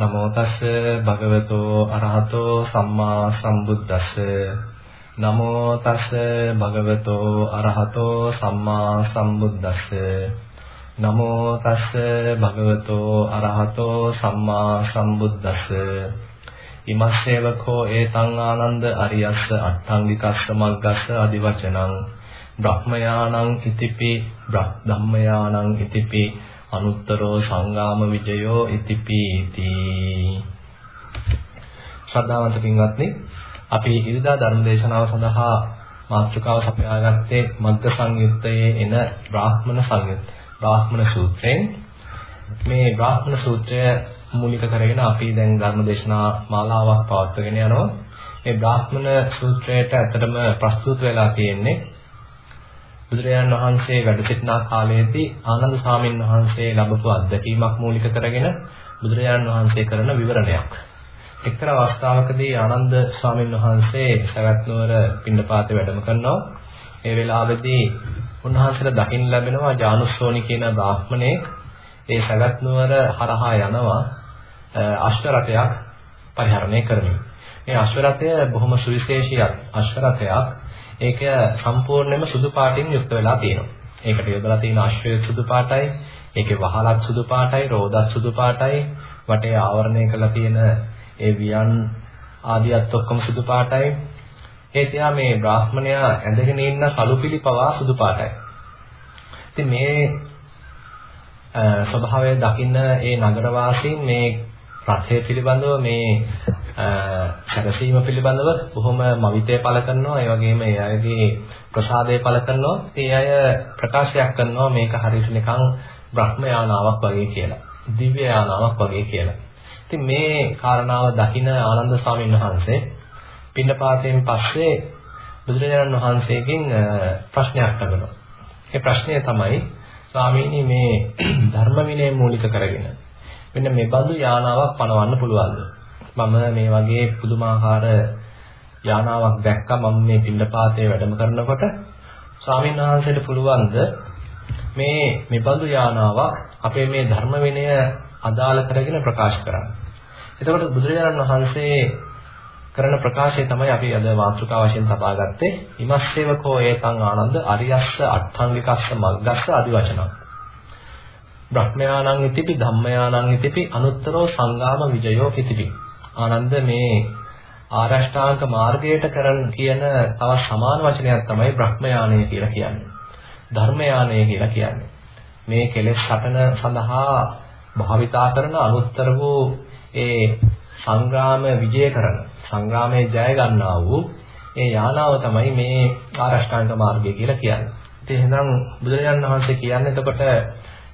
නමෝ තස් භගවතෝ අරහතෝ සම්මා සම්බුද්දස්ස. නමෝ තස් භගවතෝ අරහතෝ සම්මා සම්බුද්දස්ස. නමෝ තස් භගවතෝ අරහතෝ සම්මා සම්බුද්දස්ස. ඉමස්සේවකෝ ඒතං ආනන්ද අරියස්ස අට්ඨංගිකස්ස මග්ගස්ස අදිවචනං. බ්‍රහ්මයානං ඉතිපි ධම්මයානං ඉතිපි අනුත්තරෝ සංගාම විජයෝ ඉතිපීති ශ්‍රද්ධාවන්ත පින්වත්නි අපි ඉරිදා ධර්ම දේශනාව සඳහා මාතෘකාව සපයාගත්තේ මග්ග සංයුත්තයේ එන බ්‍රාහ්මණ සංයුත් බ්‍රාහ්මණ සූත්‍රයෙන්. මේ බ්‍රාහ්මණ සූත්‍රය මූලික කරගෙන අපි දැන් ධර්ම දේශනා මාලාවක් පවත්වාගෙන යනවා. මේ බ්‍රාහ්මණ සූත්‍රයට ඇත්තටම ප්‍රස්තුත වෙලා තියෙන්නේ බුදුරජාන් වහන්සේ වැඩ සිටිනා කාලයේදී ආනන්ද සාමින් වහන්සේ ලැබපු අත්දැකීමක් මූලික කරගෙන බුදුරජාන් වහන්සේ කරන විවරණයක්. එක්තරා අවස්ථාවකදී ආනන්ද ස්වාමීන් වහන්සේ සවැත් නුවර පිණ්ඩපාතේ වැඩම කරනවා. ඒ වෙලාවේදී උන්වහන්සේට දකින්න ලැබෙනවා ජානුස්සෝනි කියන බ්‍රාහ්මණයෙක් ඒ සවැත් නුවර හරහා යනවා අශ්වරථයක් පරිහරණය කරමින්. මේ අශ්වරථය බොහොම සුවිශේෂී අශ්වරථයක්. ඒක සම්පූර්ණයෙන්ම සුදු පාටින් යුක්ත වෙලා තියෙනවා. ඒකට යොදලා තියෙන අශ්වය සුදු පාටයි, ඒකේ වහලක් සුදු පාටයි, රෝදක් සුදු පාටයි, වටේ ආවරණය කරලා තියෙන ඒ වියන් ආදියත් ඔක්කොම සුදු පාටයි. ඒ තියා මේ බ්‍රාහ්මණයා ඇඳගෙන ඉන්න සලුපිලි පවා සුදු පාටයි. ඉතින් මේ ස්වභාවය දකින්න ඒ නගර වාසීන් මේ රථය පිළිබඳව මේ සැකසීම පිළිබඳව බොහොම මවිතය පළ කරනවා. ඒ වගේම ඒ අයගේ ප්‍රසාදය පළ කරනවා. ඒ අය ප්‍රකාශයක් කරනවා මේක හරියට නිකන් බ්‍රහ්ම යානාවක් වගේ කියලා. දිව්‍ය යානාවක් වගේ කියලා. ඉතින් මේ කාරණාව දකින ආනන්ද ස්වාමීන් වහන්සේ පින්නපාතයෙන් පස්සේ බුදුරජාණන් වහන්සේගෙන් ප්‍රශ්නයක් අහනවා. ඒ ප්‍රශ්නය තමයි ස්වාමීනි මේ ධර්ම විනය මූලික කරගෙන මෙන්න මේ බඳු යානාවක් පනවන්න පුළුවන්ද? මම මේ වගේ පුදුමාකාර යානාවක් දැක්කා මම මේ පින්නපාතේ වැඩම කරනකොට ස්වාමීන් වහන්සේට පුළුවන්ද මේ මෙබඳු යානාවක් අපේ මේ ධර්ම විනය අදාළ කරගෙන ප්‍රකාශ කරන්න. එතකොට බුදුරජාණන් වහන්සේ කරන ප්‍රකාශය තමයි අපි අද මාතෘකාව වශයෙන් තබා ගත්තේ. ඉමස්සේවකෝ ඒතං ආනන්ද අරියස්ස අට්ඨංගිකස්ස මග්ගස්ස ආදි වචනං. බ්‍රහ්මයානං ඉතිපි ධම්මයානං ඉතිපි අනුත්තරෝ සංගාම විජයෝ ඉතිපි. ආනන්ද මේ ආරෂ්ඨාංග මාර්ගයට කරන කියන තව සමාන වචනයක් තමයි බ්‍රහ්මයානය කියලා කියන්නේ. ධර්මයානය කියලා කියන්නේ. මේ කෙලෙස් සටන සඳහා භාවිතා කරන අනුත්තර වූ ඒ සංග්‍රාම විජය කරන සංග්‍රාමයේ ජය ගන්නා වූ ඒ යානාව තමයි මේ ආරෂ්ඨාංග මාර්ගය කියලා කියන්නේ. ඉතින් එහෙනම් බුදුරජාණන් වහන්සේ කියන්නේ එතකොට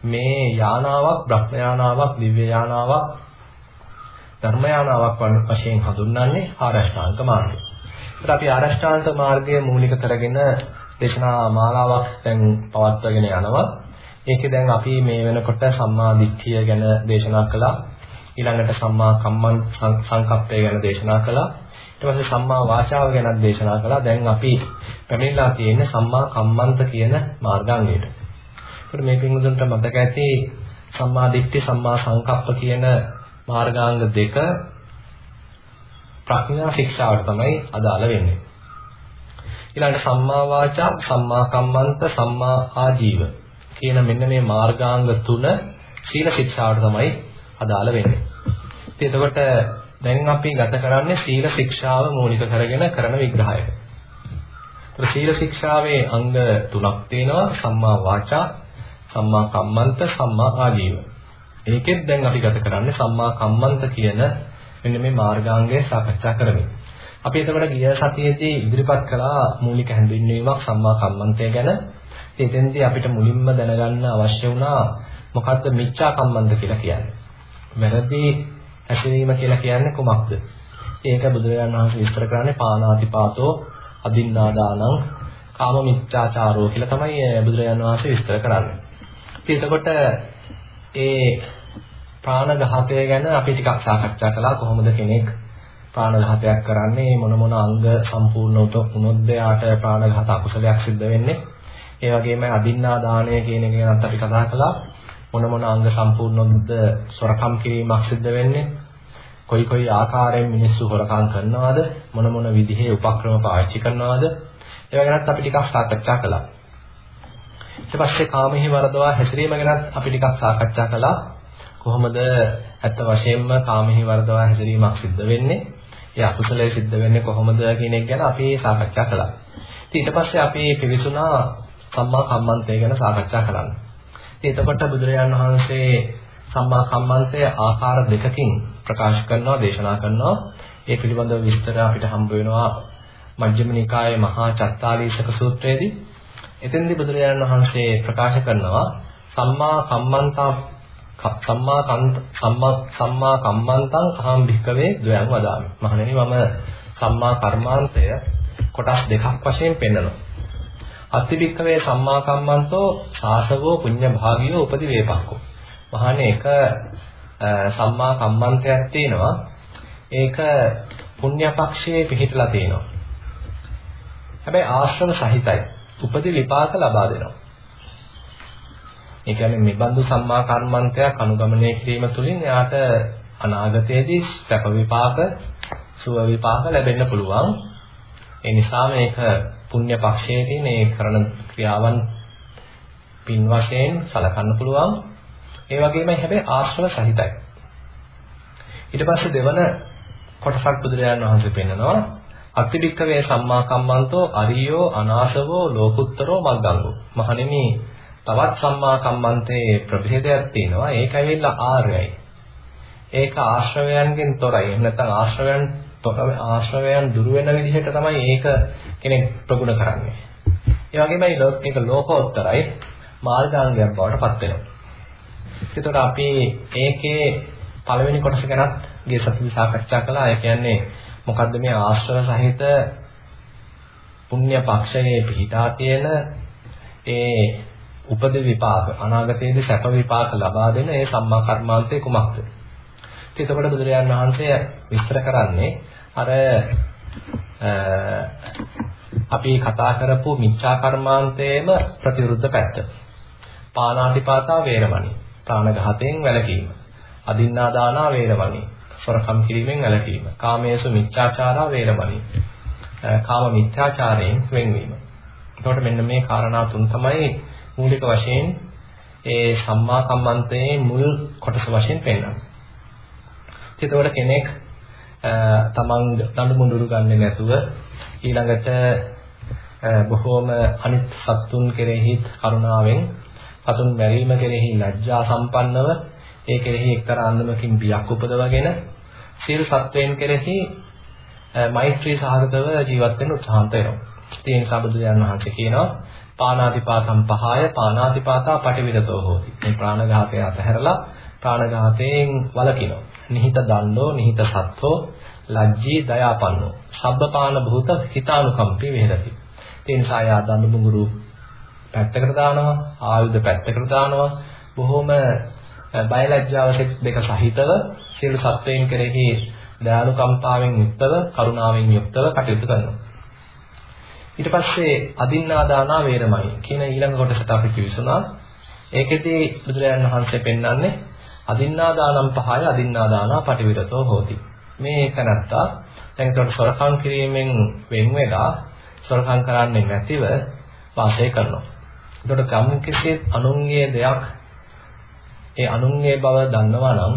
මේ යානාවක් බ්‍රහ්ම යානාවක් දිව්‍ය යානාවක් ධර්ම යානාවක් වශයෙන් හඳුන්වන්නේ ආරෂ්ඨාංග මාර්ගය. ඒත් අපි ආරෂ්ඨාංග මාර්ගය මූලික කරගෙන දේශනා මාලාවක් දැන් පවත්වාගෙන යනවා. ඒකේ දැන් අපි මේ වෙනකොට සම්මා දිට්ඨිය ගැන දේශනා කළා. ඊළඟට සම්මා කම්මං සංකප්පය ගැන දේශනා කළා. ඊට පස්සේ සම්මා වාචාව ගැන දේශනා කළා. දැන් අපි පැමිණලා තියෙන්නේ සම්මා කම්මන්ත කියන මාර්ගාංගයට. ඒකට මේ පින්වුදුන්ට මතක ඇති සම්මා දිට්ඨි සම්මා සංකප්ප කියන මාර්ගාංග දෙක ප්‍රඥා ශික්ෂාවට තමයි අදාළ වෙන්නේ. ඊළඟට සම්මා වාචා, සම්මා කම්මන්ත, සම්මා ආජීව කියන මෙන්න මේ මාර්ගාංග තුන සීල ශික්ෂාවට තමයි අදාළ වෙන්නේ. ඉතින් එතකොට දැන් අපි ගත කරන්නේ සීල ශික්ෂාව මූලික කරගෙන කරන විග්‍රහයක. ඒත් සීල ශික්ෂාවේ අංග තුනක් තියෙනවා සම්මා වාචා, සම්මා කම්මන්ත, සම්මා ආජීව. ඒකෙත් දැන් අපි ගත කරන්නේ සම්මා කම්මන්ත කියන මෙන්න මේ මාර්ගාංගය සාකච්ඡා කරමින්. අපි එතකොට ගිය සතියේදී ඉදිරිපත් කළා මූලික හැඳින්වීමක් සම්මා කම්මන්තය ගැන. එතෙන්දී අපිට මුලින්ම දැනගන්න අවශ්‍ය වුණා මොකක්ද මිච්ඡා කම්මන්ත කියලා කියන්නේ. වැරදි හැසිරීම කියලා කියන්නේ කොමක්ද? ඒක බුදුරජාණන් වහන්සේ විස්තර කරන්නේ පානාතිපාතෝ අදින්නාදානං කාම මිච්ඡාචාරෝ කියලා තමයි බුදුරජාණන් වහන්සේ විස්තර කරන්නේ. ඉතින් එතකොට ඒ ප්‍රාණඝාතය ගැන අපි ටිකක් සාකච්ඡා කළා. කොහොමද කෙනෙක් ප්‍රාණඝාතයක් කරන්නේ? මොන මොන අංග සම්පූර්ණ වුණොත් එයාට ප්‍රාණඝාත අකුසලයක් සිද්ධ වෙන්නේ? ඒ වගේම අදින්නා දාණය කියන එක ගැනත් අපි කතා කළා. මොන මොන අංග සම්පූර්ණ වුණොත් සොරකම් කිරීමක් සිද්ධ වෙන්නේ? කොයි කොයි ආකාරයෙන් මිනිස්සු හොරකම් කරනවද? මොන මොන විදිහේ උපක්‍රම පාවිච්චි කරනවද? ඒවා ගැනත් අපි ටිකක් සාකච්ඡා කළා. ඊට පස්සේ කාමෙහි වරදවා හැසිරීම ගැනත් අපි ටිකක් සාකච්ඡා කළා. කොහොමද ඇත්ත වශයෙන්ම කාමෙහි වරදවා හැසිරීමක් සිද්ධ වෙන්නේ? ඒ අකුසලයේ සිද්ධ වෙන්නේ කොහොමද කියන එක ගැන අපි සාකච්ඡා කළා. ඊට පස්සේ අපි පිවිසුනා සම්මා කම්මන්තය ගැන සාකච්ඡා කරන්න. ඉතින් එතකොට බුදුරජාණන් වහන්සේ සම්මා කම්මන්තය ආකාර දෙකකින් ප්‍රකාශ කරනවා දේශනා කරනවා. ඒ පිළිබඳව විස්තර අපිට හම්බ වෙනවා මජ්ක්‍ධිම නිකායේ මහා චත්තාලීසක සූත්‍රයේදී. එතෙන්දී බුදුරජාණන් වහන්සේ ප්‍රකාශ කරනවා සම්මා කම්මන්තා සම්මා සම්මා සම්මා කම්මන්තං අහම් භික්කවේ ද්වයං වදාමි. මහණෙනි මම සම්මා කර්මාන්තය කොටස් දෙකක් වශයෙන් පෙන්වනවා. අත්තිභික්කවේ සම්මා කම්මන්තෝ සාසවෝ පුඤ්ඤ භාගියෝ උපදි වේපක්කෝ. මහණේ එක සම්මා කම්මන්තයක් තියෙනවා. ඒක පුණ්‍ය පක්ෂයේ පිහිටලා තියෙනවා. හැබැයි ආශ්‍රම සහිතයි. උපදි විපාක ලබා දෙනවා. ඒ කියන්නේ මෙබඳු සම්මා කර්මන්තයක් අනුගමනය කිරීම තුළින් එයාට අනාගතයේදී සැප විපාක, සුව විපාක ලැබෙන්න පුළුවන්. ඒ නිසා මේක පුණ්‍ය පක්ෂයේදී මේ කරන ක්‍රියාවන් පින් වශයෙන් සලකන්න පුළුවන්. ඒ වගේමයි හැබැයි ආශ්‍රව සහිතයි. ඊට පස්සේ දෙවන කොටසක් බුදුරජාණන් වහන්සේ පෙන්නනවා අතිවික්කවේ සම්මා කම්මන්තෝ අරියෝ අනාශවෝ ලෝකුත්තරෝ මග්ගංගෝ. මහණෙනි තවත් සම්මා කම්මන්තේ ප්‍රභේදයක් තියෙනවා. ඒක ඇවිල්ලා ආර්යයි. ඒක ආශ්‍රවයන්ගෙන් තොරයි. එහෙම නැත්නම් ආශ්‍රවයන් තොර ආශ්‍රවයන් දුර වෙන විදිහට තමයි ඒක කෙනෙක් ප්‍රගුණ කරන්නේ. ඒ වගේමයි ලෝකික ලෝකෝත්තරයි මාර්ගාංගයක් බවට පත් වෙනවා. ඒතකොට අපි ඒකේ පළවෙනි කොටස ගැනත් ගිය සතියේ සාකච්ඡා කළා. ඒ කියන්නේ මොකද්ද මේ ආශ්‍රව සහිත පුණ්‍ය පක්ෂයේ පිහිටා තියෙන ඒ උපද විපාක අනාගතයේදී සැප විපාක ලබා දෙන ඒ සම්මා කර්මාන්තේ කුමක්ද? එතකොට බුදුරජාණන් වහන්සේ විස්තර කරන්නේ අර අපි කතා කරපු මිච්ඡා කර්මාන්තයේම ප්‍රතිවිරුද්ධ පැත්ත. පාණාතිපාතා වේරමණී. ප්‍රාණඝාතයෙන් වැළකීම. අදින්නා දානා වේරමණී. සොරකම් කිරීමෙන් වැළකීම. කාමයේසු මිච්ඡාචාරා වේරමණී. කාම මිත්‍යාචාරයෙන් වෙන්වීම. එතකොට මෙන්න මේ කාරණා තුන තමයි මූලික වශයෙන් ඒ සම්මා කම්මන්තයේ මුල් කොටස වශයෙන් පෙන්වන්නේ. එතකොට කෙනෙක් තමන් දඬු මුඳුරු ගන්නේ නැතුව ඊළඟට බොහෝම අනිත් සත්තුන් කෙරෙහි කරුණාවෙන් සතුන් මැරීම කෙරෙහි ලැජ්ජා සම්පන්නව ඒ කෙරෙහි එක්තරා අන්දමකින් බියක් උපදවගෙන සියලු සත්වයන් කෙරෙහි මෛත්‍රී සහගතව ජීවත් වෙන්න උත්සාහන්ත වෙනවා. ඒ නිසා බුදුරජාණන් වහන්සේ කියනවා පානාතිපාතම් පහය පානාතිපාතා පටිවිරතෝ හෝති. මේ ප්‍රාණඝාතය අතහැරලා ප්‍රාණඝාතයෙන් වළකිනවා. නිහිත දණ්ඩෝ නිහිත සත්ත්වෝ ලජ්ජී දයාපන්නෝ සබ්බපාන භූත හිතානුකම්පී විහෙරති. ඒ නිසා යා දඬු මුගුරු පැත්තකට දානවා ආයුධ පැත්තකට දානවා බොහොම බයලජ්ජාව දෙක සහිතව සියලු සත්වයන් කෙරෙහි දයානුකම්පාවෙන් යුක්තව කරුණාවෙන් යුක්තව කටයුතු කරනවා. ඊට පස්සේ අදින්නාදානා වේරමණී කියන ඊළඟ කොටසට අපි කිවිසුනා. ඒකෙදී බුදුරජාණන් වහන්සේ පෙන්වන්නේ අදින්නාදානම් පහය අදින්නාදානා පටිවිරතෝ හෝති. මේ එක නැත්තා දැන් ඒකට සොරකම් කිරීමෙන් වෙන් වෙලා සොරකම් කරන්නේ නැතිව වාසය කරනවා. ඒකට කම් කිසිත් අනුන්ගේ දෙයක් ඒ අනුන්ගේ බව දන්නවා නම්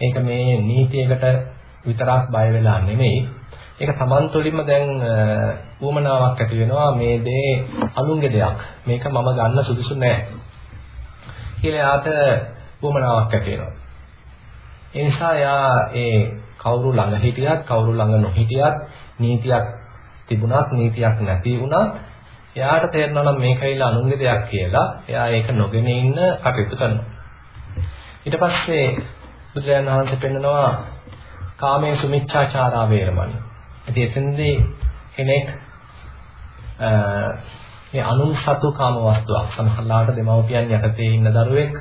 ඒක මේ නීතියකට විතරක් බය වෙලා නෙමෙයි ඒක Taman තුළින්ම දැන් ඌමනාවක් ඇති වෙනවා. මේ දේ අනුන්ගේ දෙයක්. මේක මම ගන්න සුදුසු නෑ. කියලා යාට ඌමනාවක් ඇති වෙනවා. ඒ නිසා යා ඒ කවුරු ළඟ හිටියත් කවුරු ළඟ නොහිටියත් නීතියක් තිබුණත් නීතියක් නැති වුණත් එයාට තේරෙනවා නම් මේකයිලා අනුන්ගේ දෙයක් කියලා. එයා ඒක නොගෙන ඉන්න කටයුතු කරනවා. ඊට පස්සේ බුදුරජාණන් වහන්සේ පෙන්නනවා කාමයේ සුමිච්ඡාචාරා වේරමණී. ඉතින් එතෙන්දී කෙනෙක් මේ අනුන් සතු කාම වස්තුවක්. සමහරලාට දෙමව්පියන් යටතේ ඉන්න දරුවෙක්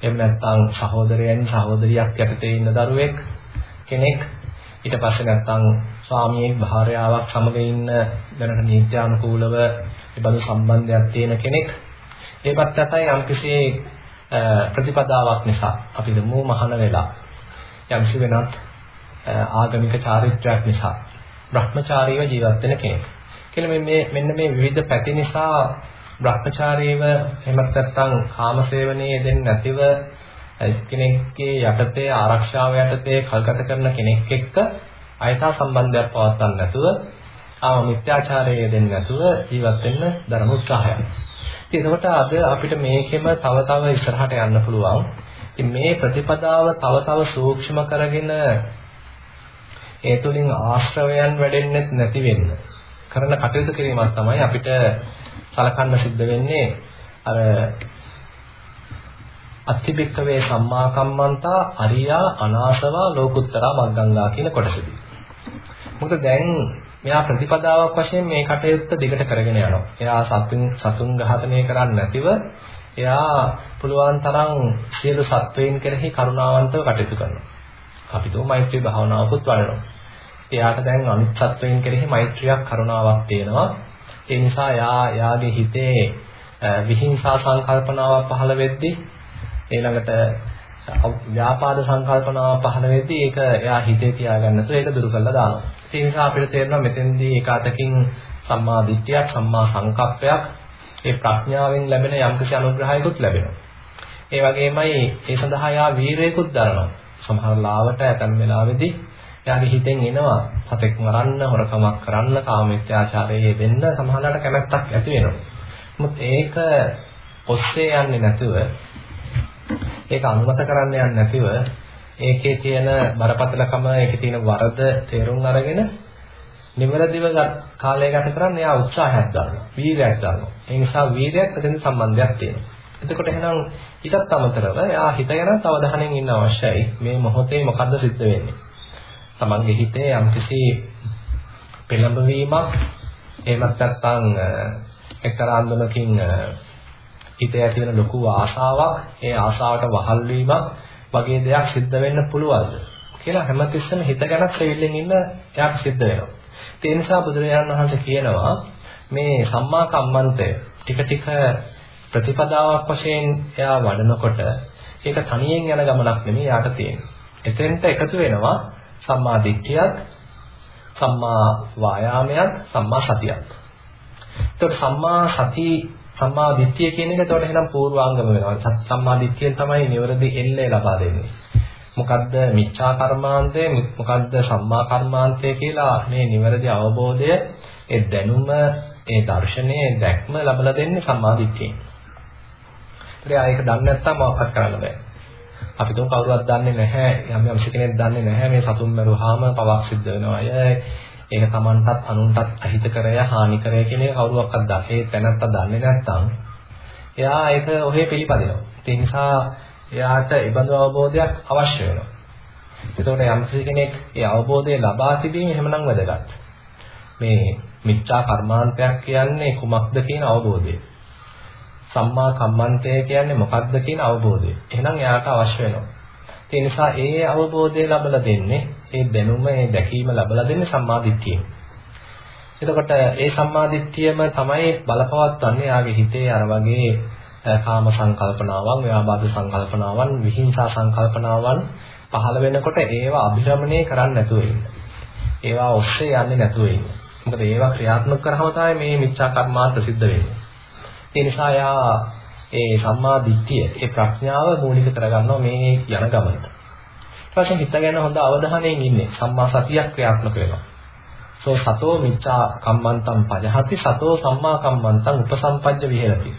එහෙම නැත්නම් සහෝදරයන් සහෝදරියක් යටතේ ඉන්න දරුවෙක් කෙනෙක්. ඊට පස්සේ නැත්නම් ස්වාමියෙක් භාර්යාවක් සමග ඉන්න දැනට නීත්‍යානුකූලව ඒ බඳු සම්බන්ධයක් තියෙන කෙනෙක්. ඒ පැත්තටයි යම්කිසි ප්‍රතිපදාවක් නිසා අපි දෙමු මහාන වෙලා යම්සි වෙනත් ආගමික චාරිත්‍රාක් නිසා Brahmachariව ජීවත් වෙන කෙනෙක්. කියලා මේ මෙන්න මේ විවිධ පැති නිසා Brahmachariව එහෙමත් නැත්නම් කාමසේවනයේ දෙන්නේ නැතිව කෙනෙක්ගේ යටතේ ආරක්ෂාව යටතේ කල්ගත කරන කෙනෙක් එක්ක අයථා සම්බන්ධයක් පවත්වන්න නැතුව ආම මිත්‍යාචාරයේ දෙන්නේ නැතුව ජීවත් වෙන්න දරන උත්සාහයක්. ඉතින් එතකොට අද අපිට මේකෙම තව තව ඉස්සරහට යන්න පුළුවන්. ඉතින් මේ ප්‍රතිපදාව තව තව සූක්ෂම කරගෙන ඒ තුලින් ආශ්‍රවයන් වැඩෙන්නේ නැති වෙන්න කරන කටයුතු කිරීමක් තමයි අපිට සලකන්න සිද්ධ වෙන්නේ අර අත්තිබික්කවේ සම්මා කම්මන්තා අරියා අනාසවා ලෝකුත්තරා මග්ගංගා කියන කොටසදී. මොකද දැන් මෙයා ප්‍රතිපදාවක් වශයෙන් මේ කටයුත්ත දිගට කරගෙන යනවා. එයා සතුන් සතුන් ඝාතනය කරන්නේ නැතිව එයා පුළුවන් තරම් සියලු සත්වයින් කෙරෙහි කරුණාවන්තව කටයුතු කරනවා. අපි තුමු මෛත්‍රී භාවනාවකුත් වඩනවා. එයාට දැන් අනිත් සත්වයින් කෙරෙහි මෛත්‍රියක් කරුණාවක් තියෙනවා. ඒ නිසා යා යාගේ හිතේ විහිංසා සංකල්පනාවක් පහළ වෙද්දී ඊළඟට ව්‍යාපාද සංකල්පනාවක් පහළ වෙද්දී ඒක එයා හිතේ තියාගන්න තු ඒක දුරු කරලා දානවා. ඒ නිසා අපිට තේරෙනවා මෙතෙන්දී ඒක අතකින් සම්මා දිට්ඨියක් සම්මා සංකප්පයක් ඒ ප්‍රඥාවෙන් ලැබෙන යම්කිසි අනුග්‍රහයකුත් ලැබෙනවා. ඒ වගේමයි ඒ සඳහා යා වීරයෙකුත් දරනවා. සමහර ලාවට ඇතම් වෙලාවෙදී එයාගේ හිතෙන් එනවා සතෙක් මරන්න, හොරකමක් කරන්න, කාමීත්‍යාචාරයේ යෙදෙන්න සමහරවිට කැමැත්තක් ඇති වෙනවා. නමුත් ඒක ඔස්සේ යන්නේ නැතුව ඒක අනුමත කරන්න යන්නේ නැතිව ඒකේ තියෙන බරපතලකම ඒකේ තියෙන වරද තේරුම් අරගෙන නිවැරදිව කාලය ගත කරන්න එයා උත්සාහයක් ගන්නවා. වීර්යයක් ගන්නවා. ඒ නිසා වීර්යයක් මෙතන සම්බන්ධයක් තියෙනවා. එතකොට එහෙනම් ඊටත් අමතරව එයා හිත ගැන අවධානයෙන් ඉන්න අවශ්‍යයි. මේ මොහොතේ මොකද්ද සිද්ධ වෙන්නේ? තමන්ගේ හිතේ යම්කිසි පෙළඹවීමක් එහෙමත් නැත්නම් එක්තරා අන්දමකින් හිතේ ඇති වෙන ලොකු ආශාවක් ඒ ආශාවට වහල් වීමක් වගේ දෙයක් සිද්ධ වෙන්න පුළුවන්ද කියලා හැමතිස්සෙම හිත ගැනත් සෙවිල්ලෙන් ඉන්න එයාට සිද්ධ වෙනවා. ඒ නිසා බුදුරජාණන් වහන්සේ කියනවා මේ සම්මා කම්මන්තය ටික ටික ප්‍රතිපදාවක් වශයෙන් එයා වඩනකොට ඒක තනියෙන් යන ගමනක් නෙමෙයි යාට තියෙන්නේ. එතෙන්ට එකතු වෙනවා සම්මා දිට්ඨියත් සම්මා වායාමයක් සම්මා සතියක්. ඒතකොට සම්මා සති සම්මා දිට්ඨිය කියන එක එතකොට එහෙනම් පූර්වාංගම වෙනවා. සම්මා දිට්ඨියෙන් තමයි නිවැරදි එල්ලේ ලබා දෙන්නේ. මොකද්ද මිච්ඡා කර්මාන්තය මොකද්ද සම්මා කර්මාන්තය කියලා මේ නිවැරදි අවබෝධය ඒ දැනුම ඒ දර්ශනය දැක්ම ලබලා දෙන්නේ සම්මා දිට්ඨියෙන්. ඒත් ආයක දන්නේ නැත්නම් මොකක්වත් කරන්න බෑ. අපි තුන් කවුරුවත් දන්නේ නැහැ. යම් යම් කෙනෙක් දන්නේ නැහැ. මේ සතුන් මරුවාම පවක් සිද්ධ වෙනවා. අය ඒක Tamanටත් අනුන්ටත් අහිතකරය හානිකරය කියන එක කවුරුවක්වත් දන්නේ ඒ තැනත්ත දන්නේ නැත්නම් එයා ඒක ඔහේ පිළිපදිනවා. ඒ නිසා එයාට ඉබඳු අවබෝධයක් අවශ්‍ය වෙනවා. එතකොට යම් කෙනෙක් ඒ අවබෝධය ලබා තිබීම එහෙමනම් වැදගත්. මේ මිච්ඡා කර්මාන්තයක් කියන්නේ කුමක්ද කියන අවබෝධය. සම්මා කම්මන්තය කියන්නේ මොකක්ද කියන අවබෝධය. එහෙනම් එයාට අවශ්‍ය වෙනවා. ඒ නිසා ඒ අවබෝධය ලැබලා දෙන්නේ, ඒ දැනුම, ඒ දැකීම ලැබලා දෙන්නේ සම්මා දිට්ඨියෙන්. එතකොට ඒ සම්මා දිට්ඨියම තමයි බලපවත්වන්නේ යාගේ හිතේ අර වගේ කාම සංකල්පනාවන්, ව්‍යාපාද සංකල්පනාවන්, විහිංසා සංකල්පනාවන් පහළ වෙනකොට ඒවා අභිරමණය කරන්න නැතුව ඉන්න. ඒවා ඔස්සේ යන්නේ නැතුව ඉන්න. මොකද ඒවා ක්‍රියාත්මක කරාම තමයි මේ මිච්ඡා කර්මාන්ත සිද්ධ වෙන්නේ. ඒ නිසා යා ඒ සම්මා දිට්ඨිය, ඒ ප්‍රඥාව මූලික කරගන්නවා මේ යන ගමනට. ඊට පස්සේ හිත ගැන හොඳ අවධානයෙන් ඉන්නේ. සම්මා සතියක් ක්‍රියාත්මක වෙනවා. සෝ සතෝ මිච්ඡා කම්මන්තං පජහති සතෝ සම්මා කම්මන්තං උපසම්පජ්ජ විහෙරති.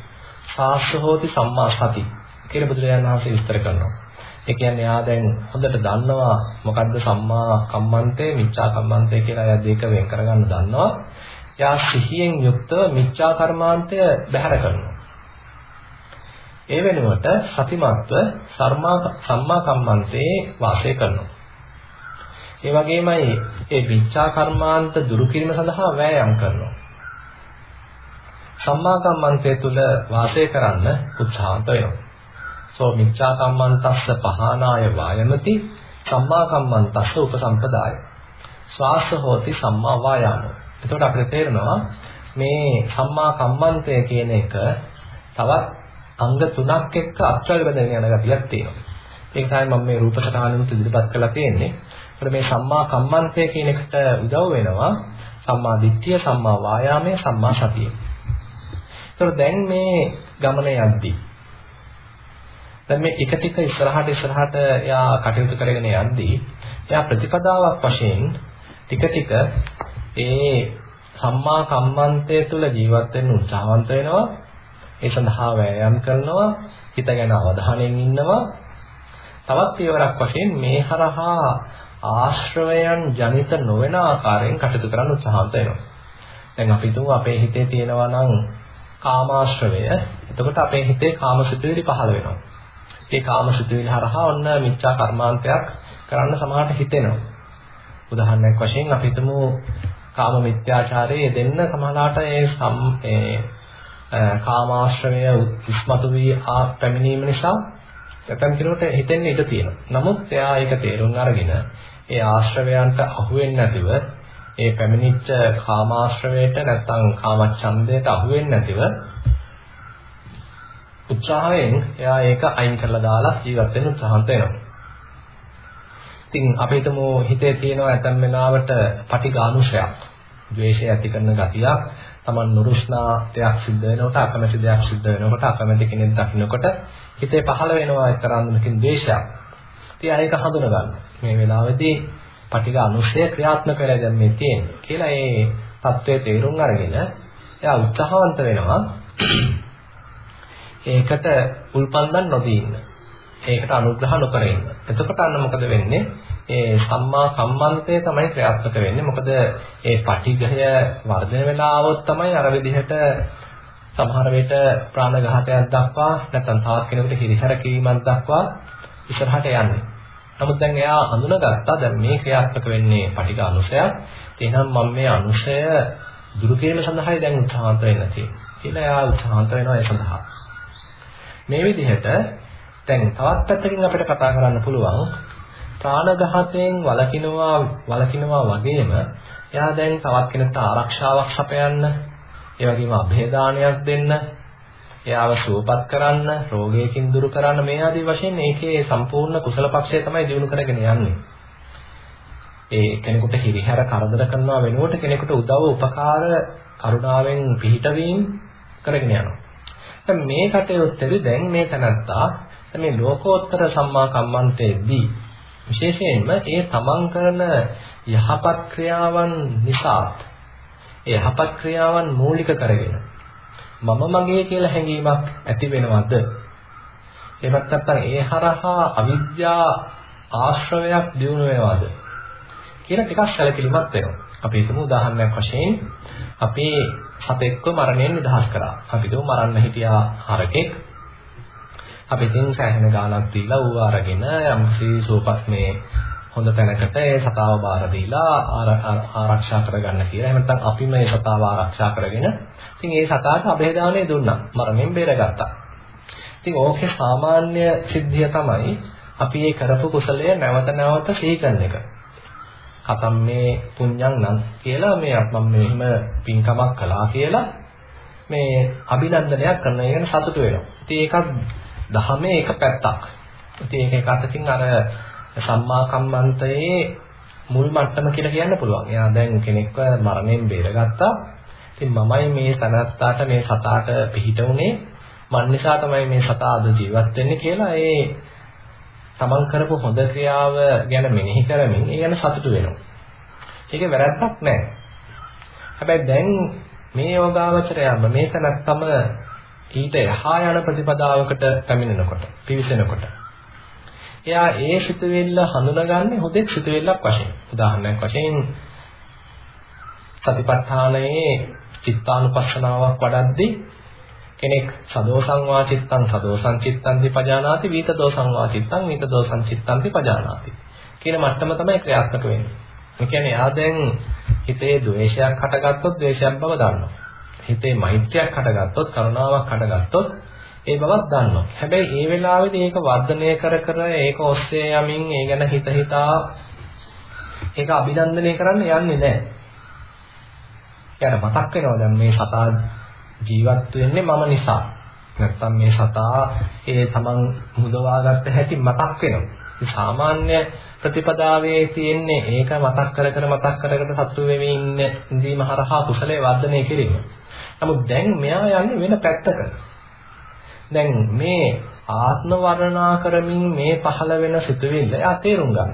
සාස්ස හෝති සම්මා සති කියලා බුදුරජාණන් වහන්සේ විස්තර කරනවා. ඒ කියන්නේ යා දැන් හොඳට දන්නවා මොකද්ද සම්මා කම්මන්තේ මිච්ඡා කම්මන්තේ කියලා එයා දෙක වෙන් කරගන්න දන්නවා. එයා සිහියෙන් යුක්තව මිච්ඡා කර්මාන්තය බැහැර කරනවා. ඒ වෙනුවට සතිමත්ව සම්මා කම්මන්තේ වාසය කරනවා. ඒ වගේමයි ඒ මිච්ඡා කර්මාන්ත දුරු කිරීම සඳහා වෑයම් කරනවා. සම්මා කම්මන්තය තුල වාසය කරන්න උත්සාහන්ත වෙනවා. සෝ මිච්ඡා කම්මන්තස්ස පහනාය වායමති සම්මා කම්මන්තස්ස උපසම්පදාය. ශ්වාස හෝති සම්මා වායාමෝ එතකොට අපිට තේරෙනවා මේ සම්මා කම්මන්තය කියන එක තවත් අංග තුනක් එක්ක අත්වල බැඳගෙන යන ගතියක් තියෙනවා. ඒක තමයි මම මේ රූප සටහනෙත් ඉදිරිපත් කරලා තියෙන්නේ. ඒකට මේ සම්මා කම්මන්තය කියන එකට උදව් වෙනවා සම්මා දිට්ඨිය, සම්මා වායාමය, සම්මා සතිය. ඒතර දැන් මේ ගමන යද්දී දැන් මේ ටික ටික ඉස්සරහට ඉස්සරහට එයා කටයුතු කරගෙන යද්දී එයා ප්‍රතිපදාවක් වශයෙන් ටික ටික ඒ සම්මා කම්මන්තය තුළ ජීවත් වෙන්න උත්සාහවන්ත වෙනවා. ඒ සඳහා වෑයම් කරනවා. හිත ගැන අවධානයෙන් ඉන්නවා. තවත් පියවරක් වශයෙන් මේ හරහා ආශ්‍රවයන් ජනිත නොවන ආකාරයෙන් කටයුතු කරන්න උත්සාහවන්ත වෙනවා. දැන් අපි තුමු අපේ හිතේ තියෙනවා නම් කාමාශ්‍රවය. එතකොට අපේ හිතේ කාමසිතුවිලි පහළ වෙනවා. ඒ කාමසිතුවිලි හරහා ඔන්න මිච්ඡා කර්මාන්තයක් කරන්න සමහරට හිතෙනවා. උදාහරණයක් වශයෙන් අපි හිතමු කාම මිත්‍යාචාරයේ දෙන්න සමහරලාට ඒ සම් ඒ කාමාශ්‍රමය ඉස්මතු වී ආ පැමිණීම නිසා නැත්නම් කෙනෙකුට හිතෙන්න ඉඩ තියෙනවා. නමුත් එයා ඒක තේරුම් අරගෙන ඒ ආශ්‍රවයන්ට අහු වෙන්නේ නැතිව ඒ පැමිණිච්ච කාමාශ්‍රවයට නැත්නම් කාමච්ඡන්දයට අහු වෙන්නේ නැතිව උත්සාහයෙන් එයා ඒක අයින් කරලා දාලා ජීවත් වෙන්න උත්සාහන්ත වෙනවා. ඉතින් අපි හිතමු හිතේ තියෙනවා ඇතැම් වෙලාවට පටිඝානුෂයක්. ද්වේෂය ඇති කරන ගතියක්. Taman නුරුස්නා දෙයක් සිද්ධ වෙනකොට අකමැති දෙයක් සිද්ධ වෙනකොට අකමැති කෙනෙක් දකින්නකොට හිතේ පහළ වෙනවා එක්තරා අන්දමකින් ද්වේෂයක්. ඉතින් ඒක හඳුන ගන්න. මේ වෙලාවේදී පටිඝ අනුශය ක්‍රියාත්මක වෙලා දැන් මේ තියෙන්නේ කියලා ඒ தත්ත්වයේ තේරුම් අරගෙන එයා උත්සාහවන්ත වෙනවා ඒකට උල්පන්දන් නොදී ඉන්න. ඒකට අනුග්‍රහ නොකර ඉන්න. එතකොට අන්න මොකද වෙන්නේ? ඒ සම්මා කම්මන්තය තමයි ක්‍රියාත්මක වෙන්නේ. මොකද ඒ පටිඝය වර්ධනය වෙලා આવොත් තමයි අර විදිහට සමහර විට ප්‍රාණඝාතයක් දක්වා නැත්නම් තවත් කෙනෙකුට හිරිහැර කිරීමක් දක්වා ඉස්සරහට යන්නේ. නමුත් දැන් එයා හඳුනාගත්තා දැන් මේ ක්‍රියාත්මක වෙන්නේ පටිඝ අනුසයක්. එහෙනම් මම මේ අනුසය දුරු කිරීම සඳහායි දැන් උත්සාහන්ත වෙන්න තියෙන්නේ. කියලා එයා උත්සාහන්ත වෙනවා ඒ සඳහා. මේ විදිහට දැන් තවත් පැත්තකින් අපිට කතා කරන්න පුළුවන් ප්‍රාණඝාතයෙන් වළකිනවා වළකිනවා වගේම එයා දැන් තවත් කෙනෙකුට ආරක්ෂාවක් සපයන්න ඒ වගේම અભේදානයක් දෙන්න එයාව සුවපත් කරන්න රෝගයකින් දුරු කරන්න මේ ආදී වශයෙන් මේකේ සම්පූර්ණ කුසල පක්ෂය තමයි දිනු කරගෙන යන්නේ ඒ කෙනෙකුට හිරිහැර කරදර කරනවා වෙනුවට කෙනෙකුට උදව් උපකාර කරුණාවෙන් පිහිටවීම කරගෙන යනවා. දැන් මේ කටයුත්තේදී දැන් මේ තනත්තා මේ ලෝකෝත්තර සම්මා කම්මන්තයේදී විශේෂයෙන්ම ඒ තමන් කරන යහපත් ක්‍රියාවන් නිසා ඒ යහපත් ක්‍රියාවන් මූලික කරගෙන මම මගේ කියලා හැඟීමක් ඇති වෙනවද? එහෙමත් නැත්නම් ඒ හරහා අවිද්‍යා ආශ්‍රවයක් දිනු වෙනවද? කියලා ටිකක් සැලකිලිමත් වෙනවා. අපි හිතමු උදාහරණයක් වශයෙන් අපි සතෙක්ව මරණයෙන් නිදහස් කරා. අපි දුව මරන්න හිටියා හරකෙක් අපි ඉතින් සෑහෙන ගාණක් දීලා ඌව අරගෙන යම්සි සුවපත් මේ හොඳ තැනකට ඒ සතාව බාර දීලා ආරක්ෂා කරගන්න කියලා. එහෙම නැත්නම් අපි මේ සතාව ආරක්ෂා කරගෙන ඉතින් ඒ සතාට અભේදානය දුන්නා. මරණයෙන් බේරගත්තා. ඉතින් ඕකේ සාමාන්‍ය සිද්ධිය තමයි අපි මේ කරපු කුසලය නැවත නැවත සිහි කරන එක. කතම් මේ පුඤ්ඤං නම් කියලා මේ මම මෙහෙම පින්කමක් කළා කියලා මේ අභිනන්දනයක් කරන එක සතුටු වෙනවා. ඉතින් ඒකත් දහමේ එක පැත්තක්. ඉතින් ඒක එක අතකින් අර සම්මා කම්මන්තයේ මුල් මට්ටම කියලා කියන්න පුළුවන්. එයා දැන් කෙනෙක්ව මරණයෙන් බේරගත්තා. ඉතින් මමයි මේ තනත්තාට මේ සතාට පිහිට උනේ. මන් නිසා තමයි මේ සතා අද ජීවත් වෙන්නේ කියලා ඒ තමන් කරපු හොඳ ක්‍රියාව ගැන මෙනෙහි කරමින් ඒ ගැන සතුටු වෙනවා. ඒකේ වැරැද්දක් නැහැ. හැබැයි දැන් මේ යෝගාවචරයම මේ තනත්තම ඊට එහා යන ප්‍රතිපදාවකට පැමිණෙනකොට පිවිසෙනකොට එයා ඒ සිතුවිල්ල හඳුනගන්නේ හොදෙක් සිතුවිල්ලක් වශයෙන් උදාහරණයක් වශයෙන් සතිපට්ඨානයේ චිත්තානුපස්සනාවක් වඩද්දී කෙනෙක් සදෝසං වාචිත්තං සදෝසං චිත්තං දිපජානාති විත දෝසං වාචිත්තං විත දෝසං චිත්තං දිපජානාති කියන මට්ටම තමයි ක්‍රියාත්මක වෙන්නේ. ඒ කියන්නේ එයා දැන් හිතේ ද්වේෂයක් හටගත්තොත් ද්වේෂයක් බව දන්නවා. හිතේ මෛත්‍රියක් හටගත්තොත් කරුණාවක් හටගත්තොත් ඒ බවක් දන්නවා. හැබැයි ඒ වෙලාවේදී ඒක වර්ධනය කර කර ඒක ඔස්සේ යමින් ඒ ගැන හිත හිතා ඒක අභිනන්දනය කරන්න යන්නේ නැහැ. එයාට මතක් වෙනවා දැන් මේ සතා ජීවත් වෙන්නේ මම නිසා. නැත්තම් මේ සතා ඒ තමන් මුදවාගත්ත හැටි මතක් වෙනවා. සාමාන්‍ය ප්‍රතිපදාවේ තියෙන්නේ ඒක මතක් කර කර මතක් කර කර සතුටු වෙමින් ඉන්න ඉඳීම හරහා කුසලයේ වර්ධනය කිරීම. නමුත් දැන් මෙයා යන්නේ වෙන පැත්තකට. දැන් මේ ආත්ම වර්ණනා කරමින් මේ පහළ වෙන සිතුවිල්ල එයා තේරුම් ගන්න.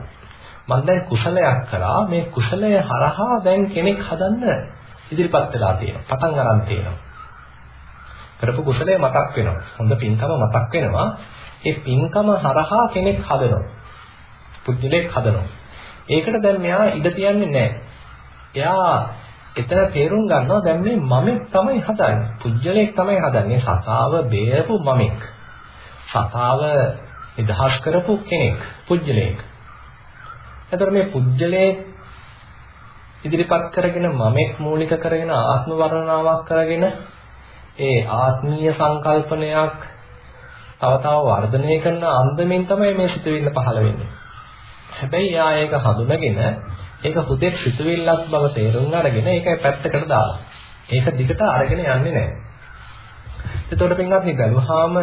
මම දැන් කුසලයක් කරා මේ කුසලය හරහා දැන් කෙනෙක් හදන්න ඉදිරිපත් වෙලා තියෙනවා. පටන් අරන් තියෙනවා. කරපු කුසලය මතක් වෙනවා. හොඳ පින්කම මතක් වෙනවා. ඒ පින්කම හරහා කෙනෙක් හදනවා. පුජ්‍යලයක් හදනවා. ඒකට දැන් මෙයා ඉඩ තියන්නේ නැහැ. එයා එතන තේරුම් ගන්නවා දැන් මේ මමෙක් තමයි හදන්නේ. පුජ්‍යලයක් තමයි හදන්නේ. සතාව බේරපු මමෙක්. සතාව නිදහස් කරපු කෙනෙක්. පුජ්‍යලයක්. එතකොට මේ පුජ්‍යලයේ ඉදිරිපත් කරගෙන මමෙක් මූලික කරගෙන ආත්ම වර්ණනාවක් කරගෙන ඒ ආත්මීය සංකල්පනයක් තව තව වර්ධනය කරන අන්දමින් තමයි මේ සිතුවිල්ල පහළ වෙන්නේ. හැබැයි යා ඒක හඳුනගෙන ඒක හුදෙක් සිතුවිල්ලක් බව තේරුම් අරගෙන ඒක පැත්තකට දාලා. ඒක දිගට අරගෙන යන්නේ නැහැ. එතකොට පින්වත්නි බැලුවාම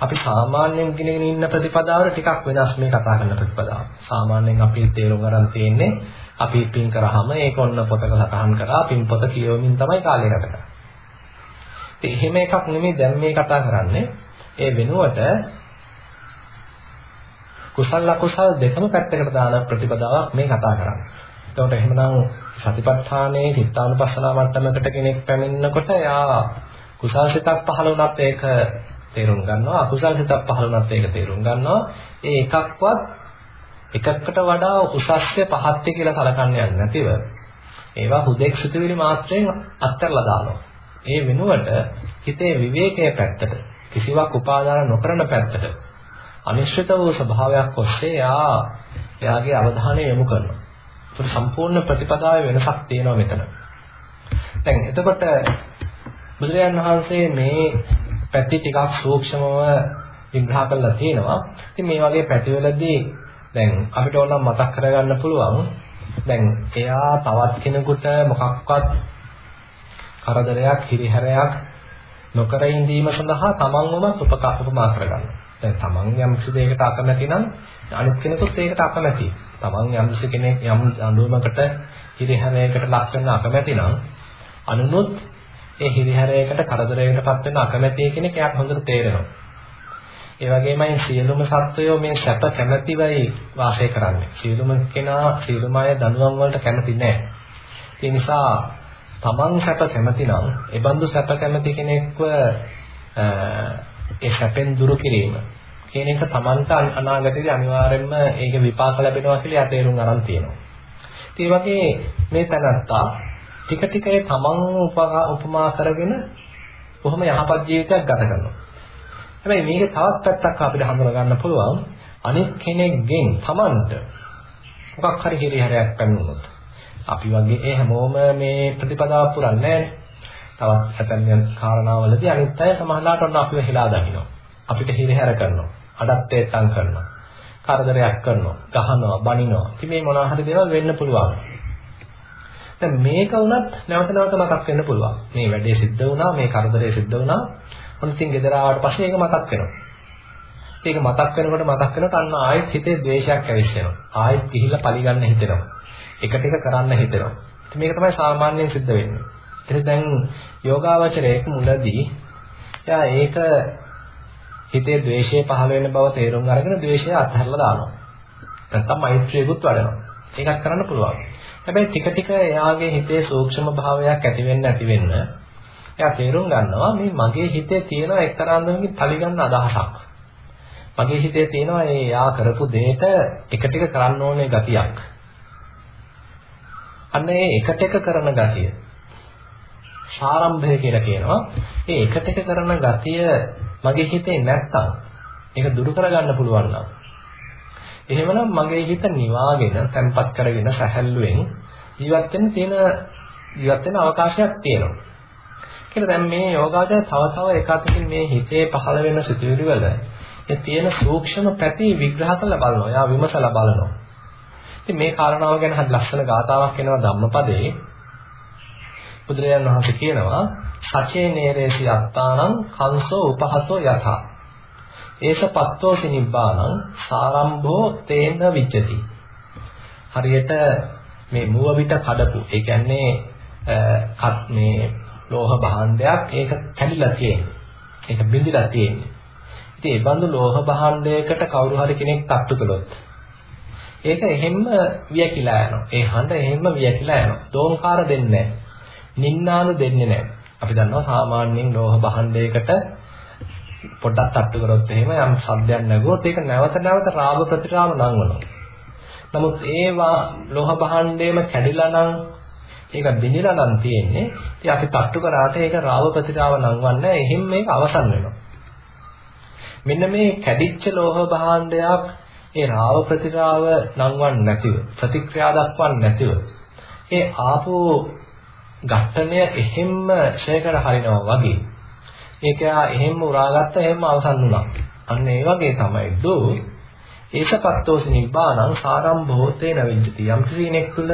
අපි සාමාන්‍යයෙන් ගෙනගෙන ඉන්න ප්‍රතිපදාවල ටිකක් වෙනස් මේ කතා කරන ප්‍රතිපදාව. සාමාන්‍යයෙන් අපි තේරුම් අරන් තියෙන්නේ අපි පින් කරාම ඒක ඔන්න පොතක සටහන් කරා පින් පොත කියවමින් තමයි කාලය ගත කරන්නේ. එහෙම එකක් නෙමෙයි දැන් මේ කතා කරන්නේ. ඒ වෙනුවට කුසල අකුසල දෙකම පැත්තකට දාන ප්‍රතිපදාවක් මේ කතා කරන්නේ. එතකොට එහෙමනම් සතිපට්ඨානයේ චිත්තානුපස්සනා මට්ටමකට කෙනෙක් පැමිණෙනකොට එයා කුසල් සිතක් පහළ වුණත් ඒක තේරුම් ගන්නවා අකුසල් සිතක් පහළ වුණත් ඒක තේරුම් ගන්නවා ඒ එකක්වත් එකකට වඩා උසස්ය පහත්ය කියලා කලකන්න යන්නේ නැතිව ඒවා හුදෙක් සිතුවිලි මාත්‍රයෙන් අත්හැරලා දානවා ඒ වෙනුවට හිතේ විවේකයේ පැත්තට කිසිවක් උපාදාන නොකරන පැත්තට අනිශ්චිත වූ ස්වභාවයක් ඔස්සේ යා එයාගේ අවධානය යොමු කරනවා. ඒක සම්පූර්ණ ප්‍රතිපදාවේ වෙනසක් තියෙනවා මෙතන. දැන් එතකොට බුදුරජාන් වහන්සේ මේ පැති ටිකක් සූක්ෂමව විග්‍රහ කරලා තියෙනවා. ඉතින් මේ වගේ පැතිවලදී දැන් අපිට ඕනම් මතක් කරගන්න පුළුවන් දැන් එයා තවත් කෙනෙකුට මොකක්වත් කරදරයක් හිරිහැරයක් නොකර ඉඳීම සඳහා තමන්වම උපමා කරගන්න. දැන් තමන් යම් කිසි දෙයකට අකමැති නම් අනිත් කෙනෙකුත් ඒකට අකමැති. තමන් යම් කිසි කෙනෙක් යම් අඳුමකට හිරිහැරයකට ලක් වෙන අකමැති නම් අනුනොත් ඒ හිරිහැරයකට කරදරයකටපත් වෙන අකමැති කෙනෙක් එයාට හොඳට තේරෙනවා. ඒ වගේමයි සියලුම සත්වයෝ මේ සැප කැමැතිවයි වාසය කරන්නේ. සියලුම කෙනා සියලුම අය දනුවම් වලට කැමති නැහැ. ඒ නිසා තමන් සැප කැමති නම් ඒ බඳු සැප කැමති කෙනෙක්ව ඒ සැපෙන් දුරු කිරීම කියන එක තමන්ට අනාගතයේදී අනිවාර්යයෙන්ම ඒක විපාක ලැබෙනවා කියලා තේරුම් අරන් තියෙනවා. ඒ වගේ මේ තනත්තා ටික ටික ඒ තමන් උපමා කරගෙන කොහොම යහපත් ජීවිතයක් ගත කරනවා. හැබැයි මේකේ තවත් පැත්තක් අපිට හඳුනා ගන්න පුළුවන් අනෙක් කෙනෙක්ගෙන් තමන්ට මොකක් හරි හිරිහැරයක් පැමිණුණොත් අපි වගේ ඒ හැමෝම මේ ප්‍රතිපදාව පුරන්නේ තවත් ඇතැම් කාරණාවලදී අනිත් අය සමහරලාට ඔන්න අපිව හෙලා දකිනවා. අපිට හිරහැර කරනවා. අඩත්තේට්ටම් කරනවා. කරදරයක් කරනවා. ගහනවා, බනිනවා. ඉතින් මේ මොනවා හරි දේවල් වෙන්න පුළුවන්. දැන් මේක වුණත් නැවත නැවත මතක් වෙන්න පුළුවන්. මේ වැඩේ සිද්ධ වුණා, මේ කරදරේ සිද්ධ වුණා. ඔන්න ඉතින් ගෙදර ආවට පස්සේ ඒක මතක් වෙනවා. ඒක මතක් වෙනකොට මතක් වෙනකොට අන්න ආයෙත් හිතේ ද්වේෂයක් ඇවිස්සෙනවා. ආයෙත් ගිහිල්ලා පලි ගන්න හිතෙනවා. එක ටික කරන්න හිතෙනවා. ඉතින් මේක තමයි සාමාන්‍යයෙන් සිද්ධ වෙන්නේ. ඉතින් දැන් යෝගාවචරයේක මුලදී එයා ඒක හිතේ ද්වේෂය පහළ වෙන බව තේරුම් අරගෙන ද්වේෂය අත්හැරලා දානවා. නැත්තම් මෛත්‍රියකුත් වඩනවා. ඒකක් කරන්න පුළුවන්. හැබැයි ටික ටික එයාගේ හිතේ සූක්ෂම භාවයක් ඇති වෙන්න ඇති වෙන්න එයා තේරුම් ගන්නවා මේ මගේ හිතේ තියෙන එක්තරා අන්දමකින් පරිගන්න අදහසක්. මගේ හිතේ තියෙනවා ඒ යා කරපු දෙයට එක ටික කරන්න ඕනේ ගතියක්. අන්න ඒ එකට එක කරන ගතිය සාරම්භය කියලා කියනවා. ඒ එකට එක කරන ගතිය මගේ හිතේ නැත්තම් ඒක දුරු කරගන්න පුළුවන් නම් එහෙමනම් මගේ හිත නිවාගෙන තැම්පත් කරගෙන සැහැල්ලුවෙන් ජීවත් වෙන්න තියෙන ජීවත් වෙන්න අවකාශයක් තියෙනවා. කියලා දැන් මේ යෝගාචර තව තව එකකින් මේ හිතේ පහළ වෙන සිතුවිලි වල ඒ තියෙන සූක්ෂම පැති විග්‍රහ කරලා බලනවා. එයා විමසලා බලනවා. ඉතින් මේ කාරණාව ගැන හරි ලස්සන ගාතාවක් එනවා ධම්මපදයේ. බුදුරජාණන් වහන්සේ කියනවා සචේ නේරේසි අත්තානං කංසෝ උපහතෝ යථා. ඒස පත්තෝ සිනිබ්බානං සාරම්භෝ තේන විච්ඡති. හරියට මේ මුව පිට කඩපු. ඒ කියන්නේ මේ ලෝහ භාණ්ඩයක් ඒක කැඩිලා තියෙන්නේ. ඒක බිඳිලා තියෙන්නේ. ඉතින් ඒ බඳු ලෝහ භාණ්ඩයකට කවුරු හරි කෙනෙක් තට්ටු කළොත් ඒක එහෙම්ම වියකිලා යනවා. ඒ හඬ එහෙම්ම වියකිලා යනවා. දෝංකාර දෙන්නේ නැහැ. නින්නානු දෙන්නේ නැහැ. අපි දන්නවා සාමාන්‍යයෙන් ලෝහ භාණ්ඩයකට පොඩ්ඩක් තට්ටු කරොත් එහෙම යම් ශබ්දයක් නැගුවොත් ඒක නැවත නැවත රාග ප්‍රතිරාම නංවනවා. නමුත් ඒවා ලෝහ භාණ්ඩේම කැඩිලා නම් ඒක බිඳිලා නම් තියෙන්නේ. ඉතින් අපි තට්ටු කරාට ඒක රාව ප්‍රතිරාව නංවන්නේ එහෙම මේක අවසන් වෙනවා. මෙන්න මේ කැඩිච්ච ලෝහ භාණ්ඩයක් ඒ රාව ප්‍රතිරාව නංවන්නේ නැතිව ප්‍රතික්‍රියා දක්වන්නේ නැතිව ඒ ආපෝ ඝට්ටනය එහෙම්ම ෂය කර හරිනවා වගේ ඒක එහෙම්ම උරාගත්ත එහෙම්ම අවසන් වුණා. අන්න ඒ වගේ තමයි දෝ ඒසපත්තෝස නිබ්බාණං සාරම්භෝතේන විජ්ජති. යම් කෙනෙක් තුළ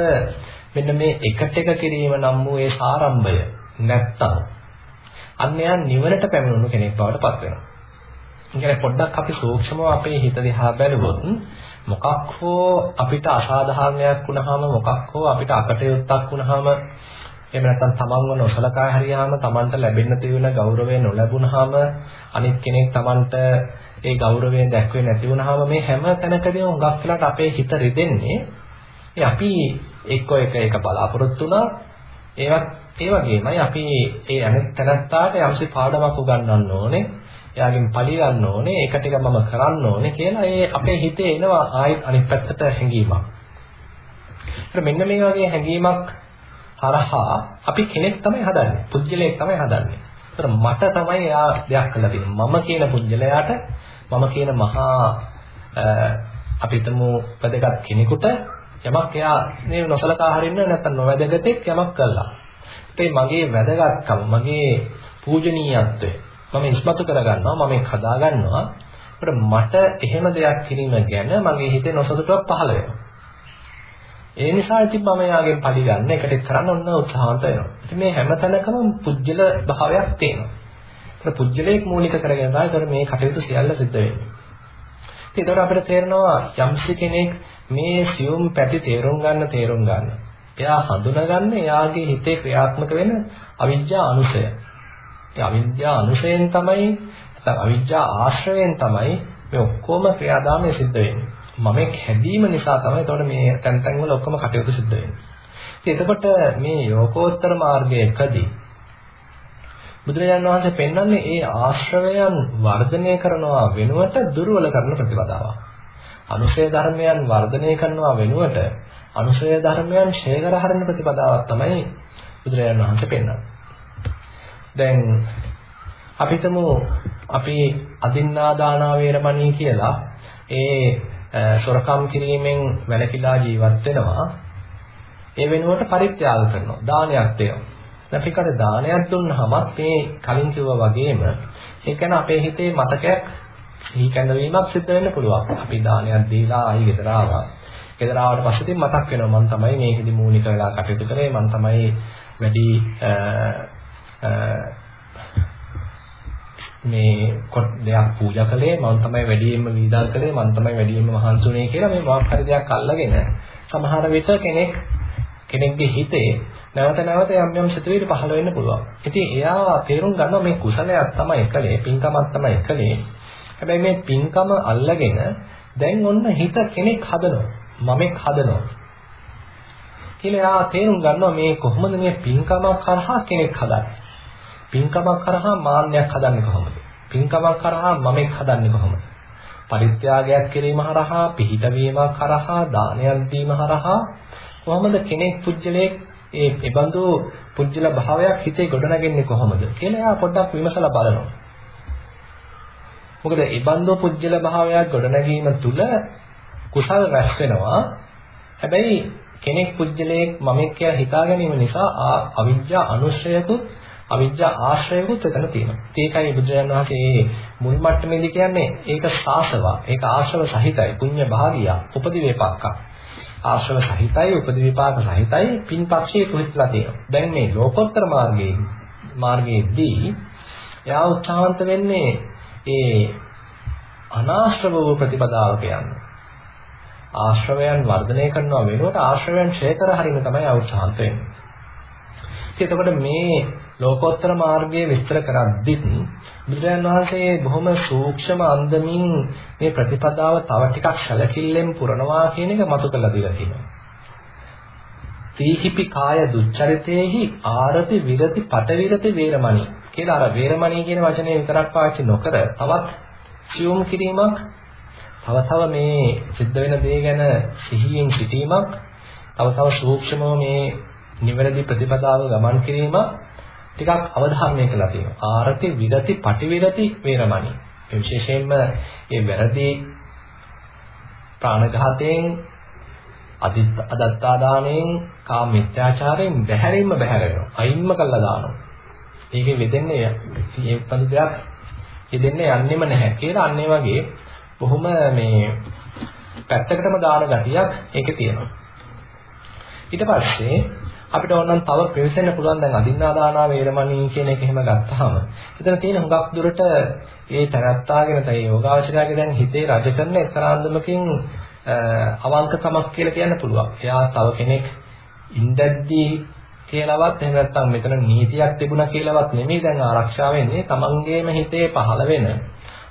මෙන්න මේ එකට එක කිරීම නම් වූ ඒ සාරම්භය නැත්තම් අන්‍යයන් නිවනට පැමිණුණු කෙනෙක් බවට පත් වෙනවා. ඉතින් පොඩ්ඩක් අපි සූක්ෂමව අපේ හිත දිහා බැලුවොත් මොකක් හෝ අපිට අසාධාරණයක් වුණාම මොකක් හෝ අපිට අකටයුත්තක් වුණාම එහෙම නැත්නම් තමන්ව නොසලකා හරියාම තමන්ට ලැබෙන්න තියෙන ගෞරවය නොලැබුණාම අනිත් කෙනෙක් තමන්ට ඒ ගෞරවයෙන් දැක්වේ නැති වුනහම මේ හැම තැනකදීම හුඟක් වෙලාට අපේ හිත රිදෙන්නේ. ඒ අපි එක්ක එක එක බලාපොරොත්තු වුණා. ඒවත් ඒ වගේමයි අපි ඒ අනෙක් තැනත්තාට යම්සි පාඩමක් උගන්වන්න ඕනේ. එයාගෙන් පලි ගන්න ඕනේ. ඒක ටික මම කරන්න ඕනේ කියලා ඒ අපේ හිතේ එනවා ආයෙත් අනිත් පැත්තට හැඟීමක්. ඒත් මෙන්න මේ වගේ හැඟීමක් හරහා අපි කෙනෙක් තමයි හදන්නේ. පුජ්‍යලයක් තමයි හදන්නේ. ඒතර මට තමයි එයා දෙයක් කළා තියෙන්නේ. මම කියන පුජ්‍යලයාට මම කියන මහා අපි හිතමු වැදගත් කෙනෙකුට යමක් එයා මේ නොසලකා හරින්න නැත්නම් නොවැදගතෙක් යමක් කළා. ඒ මගේ වැදගත්කම මගේ පූජනීයත්වය මම ඉස්මතු කරගන්නවා මම ඒක හදාගන්නවා. ඒකට මට එහෙම දෙයක් කිරීම ගැන මගේ හිතේ නොසතුටක් පහළ වෙනවා. ඒ නිසා ඉතින් මම යාගෙන් පඩි ගන්න එකට කරන්න ඔන්න උත්සාහන්ත වෙනවා. ඉතින් මේ හැම තැනකම පුජ්‍යල භාවයක් තියෙනවා. ඒක පුජ්‍යලයක් මූලික කරගෙන තමයි ඒතර මේ කටයුතු සියල්ල සිද්ධ වෙන්නේ. ඉතින් ඒතර අපිට තේරෙනවා යම්සි කෙනෙක් මේ සියුම් පැති තේරුම් ගන්න තේරුම් ගන්න. එයා හඳුනගන්න එයාගේ හිතේ ක්‍රියාත්මක වෙන අවිජ්ජා අනුසය. ඒ අවිජ්ජා අනුසයෙන් තමයි නැත්නම් අවිජ්ජා ආශ්‍රයෙන් තමයි මේ ඔක්කොම ක්‍රියාදාමය සිද්ධ වෙන්නේ. මම හැදීම නිසා තමයි එතකොට මේ තැන් තැන් වල ඔක්කොම කටයුතු සිද්ධ වෙන්නේ. ඉතින් එතකොට මේ යෝගෝත්තර මාර්ගයකදී බුදුරජාණන් වහන්සේ පෙන්වන්නේ ඒ ආශ්‍රවයන් වර්ධනය කරනවා වෙනුවට දුර්වල කරන ප්‍රතිපදාවක්. අනුශය ධර්මයන් වර්ධනය කරනවා වෙනුවට අනුශය ධර්මයන් ඡය කර හරින ප්‍රතිපදාවක් තමයි බුදුරජාණන් වහන්සේ පෙන්වන්නේ. දැන් අපිටම අපි අදින්නා දානා වේරමණී කියලා ඒ සොරකම් කිරීමෙන් වැළකීලා ජීවත් වෙනවා. ඒ වෙනුවට පරිත්‍යාග කරනවා. දානයක් දෙනවා. අපිකට දානයක් දුන්නාම මේ කලින් කිව්වා වගේම ඒ කියන්නේ අපේ හිතේ මතකයක් සිහි කැඳවීමක් සිද්ධ වෙන්න පුළුවන්. අපි දානයක් දීලා ආයි ගෙදර ආවා. ගෙදර ආවට පස්සේ ඉතින් මතක් වෙනවා මම තමයි මේකෙදි මූලික වෙලා කටයුතු කරේ මම තමයි වැඩි මේ කොට දෙයක් පූජා කළේ මම තමයි වැඩියෙන්ම විඳල් කළේ මම තමයි වැඩියෙන්ම මහන්සුනේ කියලා මේ මොකක් හරි දෙයක් අල්ලගෙන සමහර විට කෙනෙක් කෙනෙක්ගේ හිතේ නැවත නැවත යම් යම් සිතුවිලි පහළ වෙන්න පුළුවන්. ඉතින් එයා තේරුම් ගන්නවා මේ කුසලයක් තමයි කලේ, පින්කමක් තමයි කලේ. හැබැයි මේ පින්කම අල්ලගෙන දැන් ඔන්න හිත කෙනෙක් හදනවා. මමෙක් හදනවා. කියලා එයා තේරුම් ගන්නවා මේ කොහොමද මේ පින්කමක් කරහා කෙනෙක් හදන්නේ. පින්කමක් කරහා මාන්නයක් හදන්නේ කොහොමද? පින්කමක් කරහා මමෙක් හදන්නේ කොහොමද? පරිත්‍යාගයක් කිරීම හරහා, පිහිට වීමක් හරහා, දානයක් දීම හරහා කොහොමද කෙනෙක් පුජ්‍යලයක් ඒ ඒබඳු පුජ්‍යල භාවයක් හිතේ ගොඩනගන්නේ කොහොමද කියලා එයා පොඩ්ඩක් විමසලා බලනවා. මොකද ඒබඳු පුජ්‍යල භාවයක් ගොඩනැගීම තුල කුසල් රැස් වෙනවා. හැබැයි කෙනෙක් පුජ්‍යලයක් මමෙක් කියලා හිතා ගැනීම නිසා අවිජ්ජා අනුශ්‍රයකුත් අවිජ්ජා ආශ්‍රයකුත් එතන තියෙනවා. ඒකයි බුදුරජාණන් වහන්සේ මුල් මට්ටමේදී කියන්නේ ඒක සාසවා. ඒක ආශ්‍රව සහිතයි. පුඤ්ඤ භාගියා. උපදි වේපක්කා. ආශ්‍රව සහිතයි උපදි විපාක සහිතයි පින්පක්ෂයේ පුහිටලා තියෙනවා. දැන් මේ ලෝකෝත්තර මාර්ගයේ මාර්ගයේදී එයා උත්සාහන්ත වෙන්නේ ඒ අනාශ්‍රව වූ ප්‍රතිපදාවක යන්න. ආශ්‍රවයන් වර්ධනය කරනවා වෙනුවට ආශ්‍රවයන් ඡය කර හරින්න තමයි අවශ්‍යහන්ත වෙන්නේ. එතකොට මේ ලෝකෝත්තර මාර්ගයේ විස්තර කරද්දිත් බුදුරජාණන් වහන්සේ බොහොම සූක්ෂම අන්දමින් මේ ප්‍රතිපදාව තව ටිකක් සැලකිල්ලෙන් පුරනවා කියන එක මතු කරලා දීලා තියෙනවා. තීහිපි කාය දුච්චරිතේහි ආරති විරති පටවිරති වේරමණී කියලා අර වේරමණී කියන වචනේ විතරක් පාවිච්චි නොකර තවත් සියුම් කිරීමක් තව තව මේ සිද්ධ වෙන දේ ගැන සිහියෙන් සිටීමක් තව තව සූක්ෂමව මේ නිවැරදි ප්‍රතිපදාව ගමන් කිරීම ටිකක් අවධාරණය කළා තියෙනවා. ආරති විරති පටිවිරති වේරමණී. විශේෂයෙන්ම මේ වැරදි ප්‍රාණඝාතයෙන් අදත්තා දාණයෙන් කාම මිත්‍යාචාරයෙන් බැහැරින්ම බැහැර වෙනවා. අයින්ම කළා දානවා. ඒකේ වෙදෙන්නේ මේ පඳු දෙයක් යෙදෙන්නේ යන්නෙම නැහැ කියලා අන්න ඒ වගේ බොහොම මේ පැත්තකටම දාන ගතියක් ඒකේ තියෙනවා. ඊට පස්සේ අපිට ඕනනම් තව ප්‍රවේශෙන්න පුළුවන් දැන් අදින්නා දානා වේරමණී කියන එක එහෙම ගත්තාම එතන තියෙන හුඟක් දුරට ඒ තනත්තාගෙන තේ යෝගාවචරයාගේ දැන් හිතේ රජ කරන එක්තරාන්දමකින් අවංකකමක් කියලා කියන්න පුළුවන්. එයා තව කෙනෙක් ඉඳද්දී කියලාවත් එහෙම නැත්නම් මෙතන නීතියක් තිබුණා කියලාවත් නෙමෙයි දැන් ආරක්ෂා වෙන්නේ. තමන්ගේම හිතේ පහළ වෙන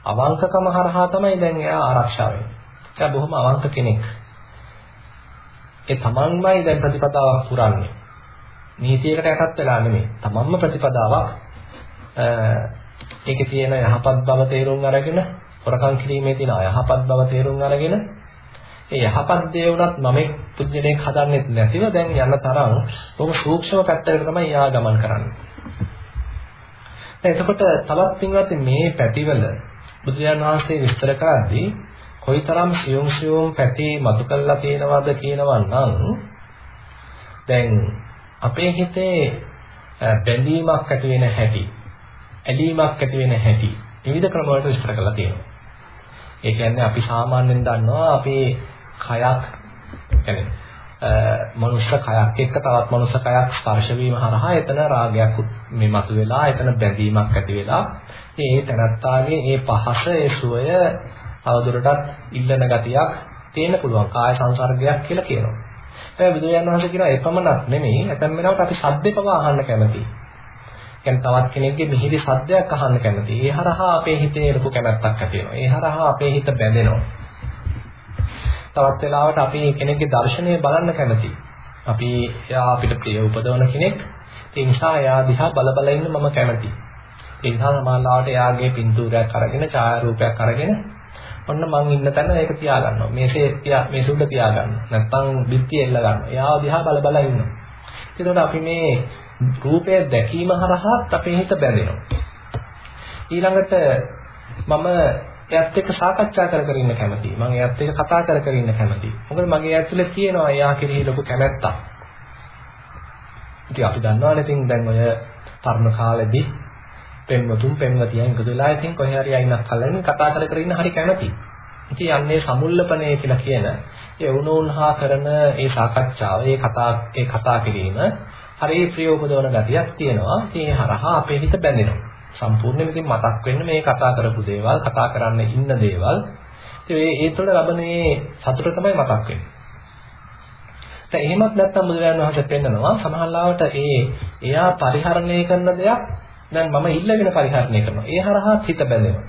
අවංකකම හරහා තමයි දැන් එයා ආරක්ෂා වෙන්නේ. එයා බොහොම අවංක කෙනෙක්. ඒ තමන්මයි දැන් ප්‍රතිපදාවක් පුරන්නේ. නීතියකට යටත් වෙලා නෙමෙයි. තමන්ම ප්‍රතිපදාවක් ඒකේ තියෙන යහපත් බව තේරුම් අරගෙන හොරකම් කිරීමේ තියෙන අයහපත් බව තේරුම් අරගෙන ඒ යහපත් දේ වුණත් මම පුජ්‍යලයක් හදන්නෙත් නැතිව දැන් යන තරම් බොහොම සූක්ෂම පැත්තකට තමයි යා ගමන් කරන්නේ. එතකොට තවත් පින්වත් මේ පැතිවල බුදුරජාණන් වහන්සේ විස්තර කරද්දී කොයිතරම් සියුම් සියුම් පැති මතු කළා තියෙනවද කියනවා නම් දැන් අපේ හිතේ බැඳීමක් ඇති වෙන හැටි ඇලීමක් ඇති වෙන හැටි විවිධ ක්‍රම වලට විස්තර කරලා තියෙනවා. ඒ කියන්නේ අපි සාමාන්‍යයෙන් දන්නවා අපේ කයක් කියන්නේ මනුෂ්‍ය කයක් එක්ක තවත් මනුෂ්‍ය කයක් ස්පර්ශ වීම හරහා එතන රාගයක් මේ මතුවෙලා එතන බැඳීමක් ඇති වෙලා ඒ තනත්තාගේ ඒ පහස ඒ සුවය තවදුරටත් ඉල්ලන ගතියක් තේන්න පුළුවන් කාය සංසර්ගයක් කියලා කියනවා. ඒ බුදුරජාණන් වහන්සේ කියනවා එපමණක් නෙමෙයි ඇතැම් වෙලාවට අපි සද්දේ පවා අහන්න කැමතියි. කියන්නේ තවත් කෙනෙක්ගේ මිහිරි සද්දයක් අහන්න කැමතියි. ඒ හරහා අපේ හිතේ ලොකු කැමැත්තක් ඇති වෙනවා. ඒ හරහා අපේ හිත බැඳෙනවා. තවත් වෙලාවට අපි කෙනෙක්ගේ දර්ශනය බලන්න කැමතියි. අපි එයා අපිට ප්‍රිය උපදවන කෙනෙක්. ඒ නිසා එයා දිහා බල බල ඉන්න මම කැමතියි. ඒ නිසා සමානලාවට එයාගේ පින්තූරයක් අරගෙන ඡායාරූපයක් අරගෙන ඔන්න මං ඉන්න තැන ඒක තියාගන්නවා. මේසේ තියා මේ සුද්ධ තියාගන්නවා. නැත්තම් බිත්තිය එල්ල ගන්නවා. එයා දිහා බල බල ඉන්නවා. එතකොට අපි මේ රූපය දැකීම හරහාත් අපේ හිත බැඳෙනවා. ඊළඟට මම එයාත් එක්ක සාකච්ඡා කර කර ඉන්න කැමතියි. මම එයාත් එක්ක කතා කර කර ඉන්න කැමතියි. මොකද මගේ ඇතුලේ තියෙනවා එයා කෙරෙහි ලොකු කැමැත්තක්. ඉතින් අපි දන්නවනේ ඉතින් දැන් ඔය තරුණ කාලෙදී පෙන්වතුන් පෙන්වතියන් එකතු වෙලා ඉතින් කොහේ හරි අයිනක් අල්ලගෙන කතා කර කර ඉන්න හරි කැමතියි. ඉතින් යන්නේ සමුල්ලපණය කියලා කියන ඒ වුණෝන්හා කරන ඒ සාකච්ඡාව, ඒ කතා ඒ කතා කිරීම හරි ප්‍රිය උපදවන ගතියක් තියෙනවා. ඉතින් ඒ හරහා අපේ හිත බැඳෙනවා. සම්පූර්ණයෙන් ඉතින් මතක් වෙන්න මේ කතා කරපු දේවල්, කතා කරන්න ඉන්න දේවල්. ඉතින් ඒ ඒ තුළ ලබන මේ සතුට තමයි මතක් වෙන්නේ. දැන් එහෙමත් නැත්නම් බුදුරජාණන් වහන්සේ පෙන්නනවා සමහරවිට ඒ එයා පරිහරණය කරන දෙයක් දැන් මම ඉල්ලගෙන පරිහරණය කරනවා. ඒ හරහා හිත බැඳෙනවා.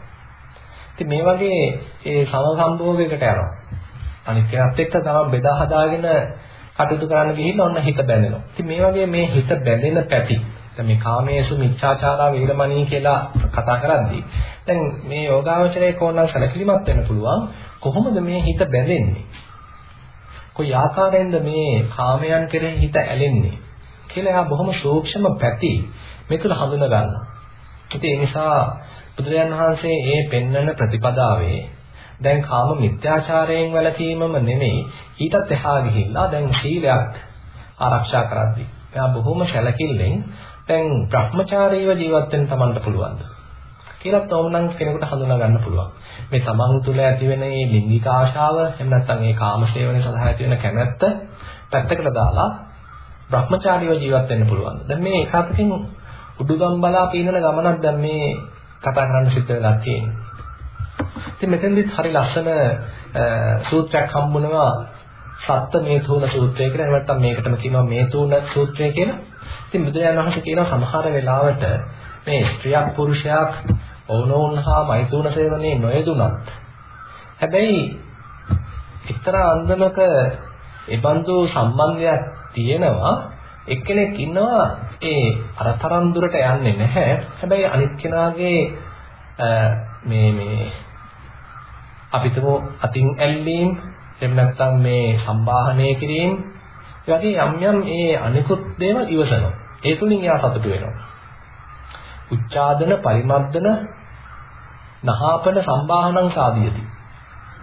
ඉතින් මේ වගේ ඒ සමසම්භෝගයකට යනවා. අනිත් කෙනත් එක්ක තමයි බෙදා හදාගෙන කටයුතු කරන්න ගිහිල්ලා ඔන්න හිත බැඳෙනවා. ඉතින් මේ වගේ මේ හිත බැඳෙන පැති දැන් මේ කාමයේසු මිච්ඡාචාරා වේරමණී කියලා කතා කරද්දී දැන් මේ යෝගාවචරයේ කොහොමද සැලකිලිමත් වෙන්න පුළුවන් කොහොමද මේ හිත බැඳෙන්නේ කොයි ආකාරයෙන්ද මේ කාමයන් කෙරෙහි හිත ඇලෙන්නේ කියලා එයා බොහොම සූක්ෂම පැති මේ තුල හඳුනා ගන්නවා. ඉතින් ඒ නිසා බුදුරජාන් වහන්සේ මේ පෙන්වන ප්‍රතිපදාවේ දැන් කාම මිත්‍යාචාරයෙන් වැළකීමම නෙමෙයි ඊටත් එහා ගිහිල්ලා දැන් සීලයක් ආරක්ෂා කරද්දී එයා බොහොම සැලකිල්ලෙන් දැන් Brahmachariව ජීවත් වෙන්න තමන්ට පුළුවන්ද කියලා තෝමනම් කෙනෙකුට හඳුනා ගන්න පුළුවන්. මේ තමන් තුළ ඇති වෙන මේ ලිංගික ආශාව එහෙම නැත්නම් මේ කාම සේවනයේ සඳහා ඇති වෙන කැමැත්ත පැත්තකට දාලා Brahmachariව ජීවත් වෙන්න පුළුවන්. දැන් මේ එකපිටින් උඩුගම් බලා පීනන ගමනක් දැන් මේ කතා කරන්න සිද්ධ වෙලා තියෙන්නේ. ඉතින් මෙතෙන්දිත් හරි ලස්සන සූත්‍රයක් හම්බුනවා සත්ත මේතුන සූත්‍රය කියලා. එහෙම නැත්නම් මේකටම කියනවා මේතුන සූත්‍රය කියලා. ඉතින් බුදුරජාණන් වහන්සේ කියනවා සමහර වෙලාවට මේ ස්ත්‍රියක් පුරුෂයක් ඕනෝන් හා මෛතුන සේවනයේ නොයදුනත් හැබැයි එක්තරා අන්දමක ඒබඳු සම්බන්ධයක් තියෙනවා එක්කෙනෙක් ඉන්නවා ඒ අරතරන් දුරට යන්නේ නැහැ. හැබැයි අනිත් කෙනාගේ මේ මේ අපිටම අතින් ඇල්ලීම් එහෙම නැත්නම් මේ සම්බාහනය කිරීම ඒ වගේ යම් යම් ඒ අනිකුත් දේවල් ඉවසනවා. ඒ තුලින් එයා සතුටු වෙනවා. උච්චාදන පරිමර්දන නහාපන සම්බාහනං සාදියති